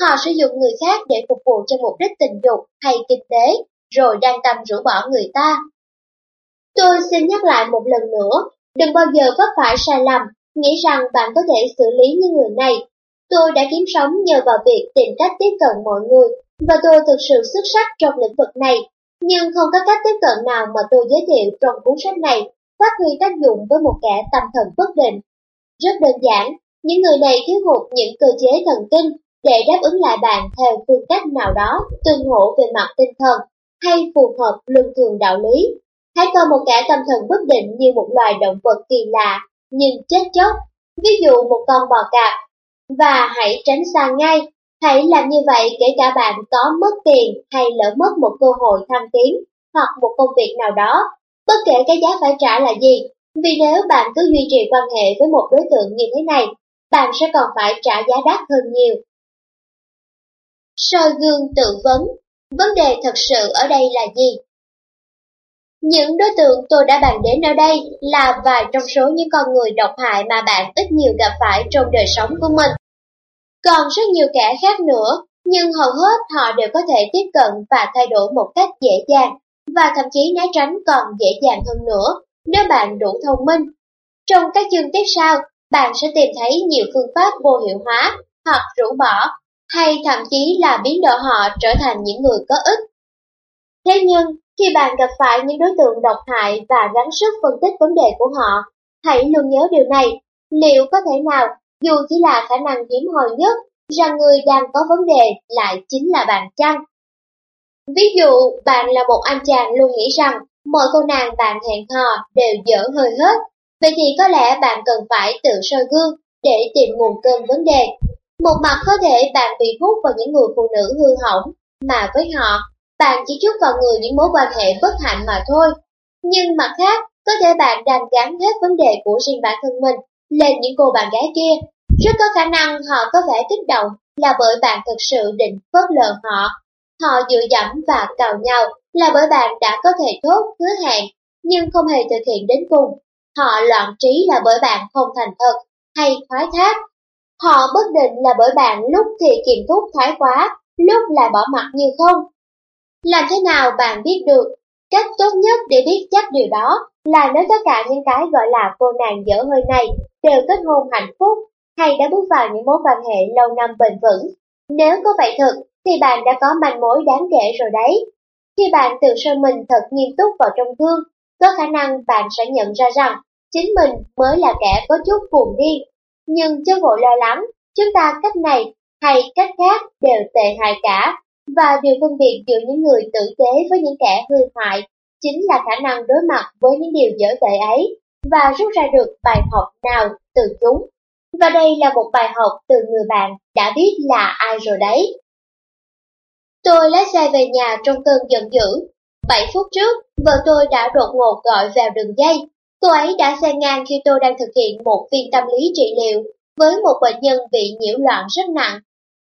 Họ sử dụng người khác để phục vụ cho mục đích tình dục hay kinh tế, rồi đang tâm rũ bỏ người ta. Tôi xin nhắc lại một lần nữa, đừng bao giờ vấp phải sai lầm, nghĩ rằng bạn có thể xử lý những người này. Tôi đã kiếm sống nhờ vào việc tìm cách tiếp cận mọi người, và tôi thực sự xuất sắc trong lĩnh vực này. Nhưng không có cách tiếp cận nào mà tôi giới thiệu trong cuốn sách này phát huy tác dụng với một kẻ tâm thần bất định. Rất đơn giản, những người này thiếu hụt những cơ chế thần kinh để đáp ứng lại bạn theo phương cách nào đó tương hỗ về mặt tinh thần hay phù hợp luân thường đạo lý. Hãy coi một kẻ tâm thần bất định như một loài động vật kỳ lạ, nhưng chết chóc, ví dụ một con bò cạp, và hãy tránh xa ngay. Hãy làm như vậy kể cả bạn có mất tiền hay lỡ mất một cơ hội thăng tiến hoặc một công việc nào đó, bất kể cái giá phải trả là gì. Vì nếu bạn cứ duy trì quan hệ với một đối tượng như thế này, bạn sẽ còn phải trả giá đắt hơn nhiều. soi gương tự vấn, vấn đề thật sự ở đây là gì? Những đối tượng tôi đã bàn đến ở đây là vài trong số những con người độc hại mà bạn ít nhiều gặp phải trong đời sống của mình. Còn rất nhiều kẻ khác nữa, nhưng hầu hết họ đều có thể tiếp cận và thay đổi một cách dễ dàng. và thậm chí né tránh còn dễ dàng hơn nữa nếu bạn đủ thông minh. Trong các chương tiếp sau, bạn sẽ tìm thấy nhiều phương pháp vô hiệu hóa hoặc rũ bỏ, hay thậm chí là biến đổi họ trở thành những người có ích. Thế nhưng, khi bạn gặp phải những đối tượng độc hại và gắng sức phân tích vấn đề của họ, hãy luôn nhớ điều này, liệu có thể nào, dù chỉ là khả năng hiếm hoi nhất, rằng người đang có vấn đề lại chính là bạn chăng? Ví dụ, bạn là một anh chàng luôn nghĩ rằng mọi cô nàng bạn hẹn hò đều dở hơi hết, vậy thì có lẽ bạn cần phải tự soi gương để tìm nguồn cơn vấn đề. Một mặt có thể bạn bị hút vào những người phụ nữ hư hỏng, mà với họ, bạn chỉ chúc vào người những mối quan hệ bất hạnh mà thôi. Nhưng mặt khác, có thể bạn đang gắn hết vấn đề của riêng bản thân mình lên những cô bạn gái kia. Rất có khả năng họ có vẻ kích động là bởi bạn thực sự định phớt lờ họ. Họ dựa dẫm và cào nhau là bởi bạn đã có thể tốt hứa hẹn nhưng không hề thực hiện đến cùng. Họ loạn trí là bởi bạn không thành thật hay thoái thác. Họ bất định là bởi bạn lúc thì kiềm thúc thái quá, lúc lại bỏ mặt như không. Làm thế nào bạn biết được? Cách tốt nhất để biết chắc điều đó là nếu tất cả những cái gọi là cô nàng dở hơi này đều kết hôn hạnh phúc hay đã bước vào những mối quan hệ lâu năm bền vững. Nếu có vậy thật thì bạn đã có manh mối đáng kể rồi đấy. Khi bạn tự soi mình thật nghiêm túc vào trong gương, có khả năng bạn sẽ nhận ra rằng chính mình mới là kẻ có chút cuồng điên. Nhưng chưa vội lo lắng, chúng ta cách này hay cách khác đều tệ hại cả, và điều phân biệt giữa những người tử tế với những kẻ hư hại chính là khả năng đối mặt với những điều dở tệ ấy và rút ra được bài học nào từ chúng. Và đây là một bài học từ người bạn đã biết là ai rồi đấy. Tôi lái xe về nhà trong cơn giận dữ. 7 phút trước, vợ tôi đã đột ngột gọi vào đường dây. Cô ấy đã xe ngang khi tôi đang thực hiện một phiên tâm lý trị liệu với một bệnh nhân bị nhiễu loạn rất nặng.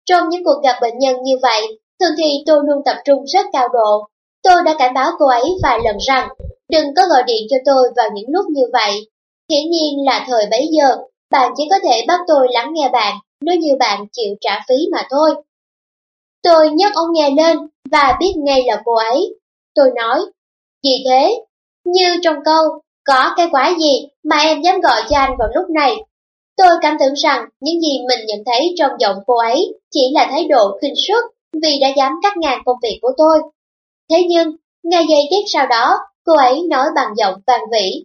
Trong những cuộc gặp bệnh nhân như vậy, thường thì tôi luôn tập trung rất cao độ. Tôi đã cảnh báo cô ấy vài lần rằng đừng có gọi điện cho tôi vào những lúc như vậy. Hiển nhiên là thời bấy giờ, bạn chỉ có thể bắt tôi lắng nghe bạn nếu như bạn chịu trả phí mà thôi. Tôi nhấc ông nghe lên và biết ngay là cô ấy. Tôi nói, gì thế? Như trong câu, có cái quái gì mà em dám gọi cho anh vào lúc này? Tôi cảm tưởng rằng những gì mình nhận thấy trong giọng cô ấy chỉ là thái độ khinh suất vì đã dám cắt ngang công việc của tôi. Thế nhưng, ngay giây tiếp sau đó, cô ấy nói bằng giọng vàng vĩ.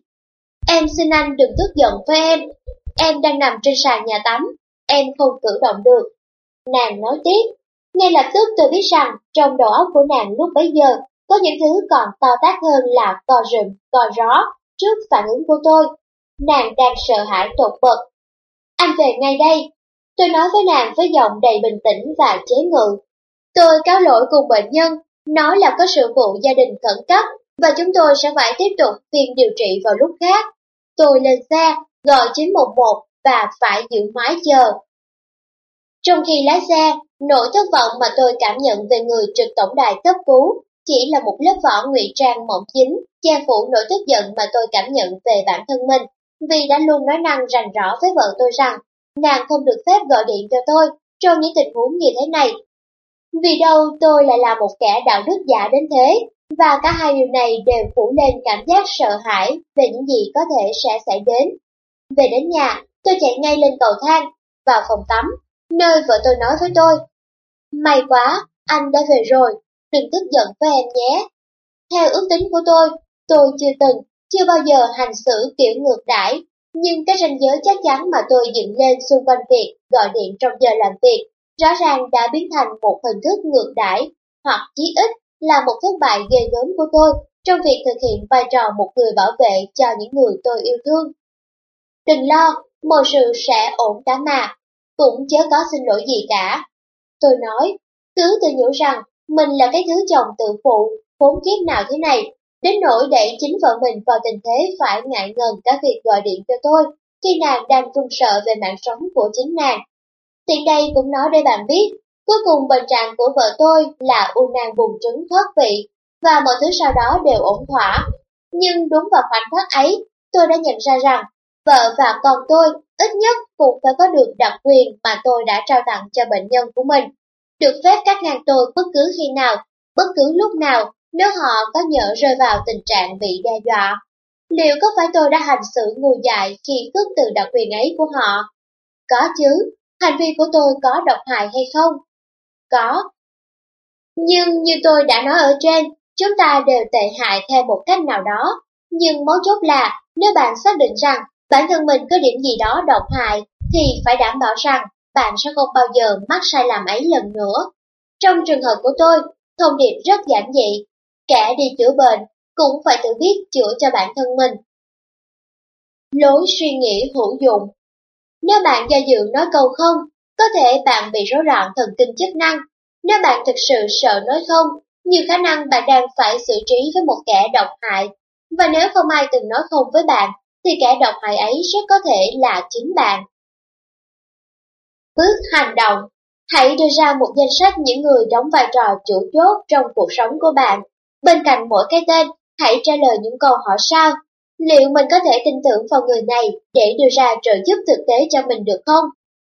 Em xin anh đừng tức giận với em, em đang nằm trên sàn nhà tắm, em không cử động được. Nàng nói tiếp, ngay lập tức tôi biết rằng trong đầu óc của nàng lúc bấy giờ có những thứ còn to tác hơn là cò rừng, cò ró trước phản ứng của tôi. Nàng đang sợ hãi tột bật. Anh về ngay đây. Tôi nói với nàng với giọng đầy bình tĩnh và chế ngự. Tôi cáo lỗi cùng bệnh nhân, nói là có sự vụ gia đình khẩn cấp và chúng tôi sẽ phải tiếp tục phiên điều trị vào lúc khác. Tôi lên xe, gọi 911 và phải giữ máy chờ. Trong khi lái xe, nỗi thất vọng mà tôi cảm nhận về người trực tổng đài cấp cứu chỉ là một lớp vỏ ngụy trang mỏng dính, che phủ nỗi tức giận mà tôi cảm nhận về bản thân mình, vì đã luôn nói năng rành rõ với vợ tôi rằng nàng không được phép gọi điện cho tôi trong những tình huống như thế này. Vì đâu tôi lại là một kẻ đạo đức giả đến thế, và cả hai điều này đều phủ lên cảm giác sợ hãi về những gì có thể sẽ xảy đến. Về đến nhà, tôi chạy ngay lên cầu thang, vào phòng tắm, nơi vợ tôi nói với tôi. May quá, anh đã về rồi, đừng tức giận với em nhé. Theo ước tính của tôi, tôi chưa từng, chưa bao giờ hành xử kiểu ngược đãi, nhưng cái ranh giới chắc chắn mà tôi dựng lên xung quanh việc gọi điện trong giờ làm việc, rõ ràng đã biến thành một hình thức ngược đãi, hoặc chí ít là một thất bại ghê gớm của tôi trong việc thực hiện vai trò một người bảo vệ cho những người tôi yêu thương. Đừng lo, mọi sự sẽ ổn cả mà, cũng chớ có xin lỗi gì cả. Tôi nói, cứ tự nhủ rằng mình là cái thứ chồng tự phụ, vốn kiếp nào thế này, đến nỗi để chính vợ mình vào tình thế phải ngại ngần cả việc gọi điện cho tôi, khi nàng đang run sợ về mạng sống của chính nàng. Tiện đây cũng nói để bạn biết, cuối cùng bệnh trạng của vợ tôi là u nang vùng trứng thoát vị, và mọi thứ sau đó đều ổn thỏa. Nhưng đúng vào khoảnh khắc ấy, tôi đã nhận ra rằng, vợ và con tôi ít nhất cũng phải có được đặc quyền mà tôi đã trao tặng cho bệnh nhân của mình được phép cắt ngang tôi bất cứ khi nào, bất cứ lúc nào, nếu họ có nhỡ rơi vào tình trạng bị đe dọa. Liệu có phải tôi đã hành xử ngu dại khi cướp từ đặc quyền ấy của họ? Có chứ, hành vi của tôi có độc hại hay không? Có. Nhưng như tôi đã nói ở trên, chúng ta đều tệ hại theo một cách nào đó. Nhưng mấu chốt là, nếu bạn xác định rằng bản thân mình có điểm gì đó độc hại, thì phải đảm bảo rằng bạn sẽ không bao giờ mắc sai lầm ấy lần nữa. Trong trường hợp của tôi, thông điệp rất giản dị, kẻ đi chữa bệnh cũng phải tự biết chữa cho bản thân mình. Lối suy nghĩ hữu dụng nếu bạn do dự nói câu không, có thể bạn bị rối loạn thần kinh chức năng. Nếu bạn thực sự sợ nói không, nhiều khả năng bạn đang phải xử trí với một kẻ độc hại. Và nếu không ai từng nói không với bạn, thì kẻ độc hại ấy rất có thể là chính bạn. Bước hành động Hãy đưa ra một danh sách những người đóng vai trò chủ chốt trong cuộc sống của bạn. Bên cạnh mỗi cái tên, hãy trả lời những câu hỏi sau. Liệu mình có thể tin tưởng vào người này để đưa ra trợ giúp thực tế cho mình được không?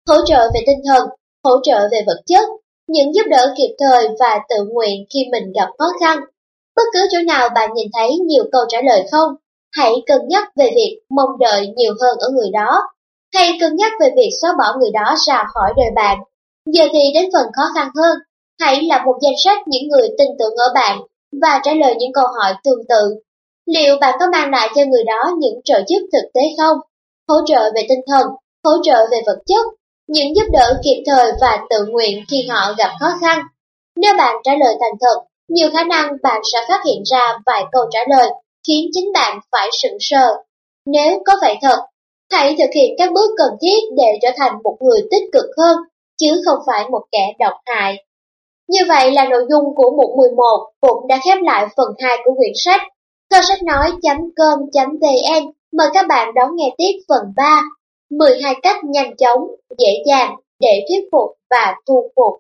Hỗ trợ về tinh thần, hỗ trợ về vật chất, những giúp đỡ kịp thời và tự nguyện khi mình gặp khó khăn. Bất cứ chỗ nào bạn nhìn thấy nhiều câu trả lời không, hãy cân nhắc về việc mong đợi nhiều hơn ở người đó, hay cân nhắc về việc xóa bỏ người đó ra khỏi đời bạn. Giờ thì đến phần khó khăn hơn, hãy lập một danh sách những người tin tưởng ở bạn và trả lời những câu hỏi tương tự. Liệu bạn có mang lại cho người đó những trợ giúp thực tế không? Hỗ trợ về tinh thần, hỗ trợ về vật chất, những giúp đỡ kịp thời và tự nguyện khi họ gặp khó khăn. Nếu bạn trả lời thành thật, nhiều khả năng bạn sẽ phát hiện ra vài câu trả lời khiến chính bạn phải sững sờ. Nếu có vậy thật, hãy thực hiện các bước cần thiết để trở thành một người tích cực hơn, chứ không phải một kẻ độc hại. Như vậy là nội dung của mục 11 cũng đã khép lại phần 2 của quyển sách. Kho sách nói.com.vn mời các bạn đón nghe tiếp phần 3, 12 cách nhanh chóng, dễ dàng để thuyết phục và thu phục.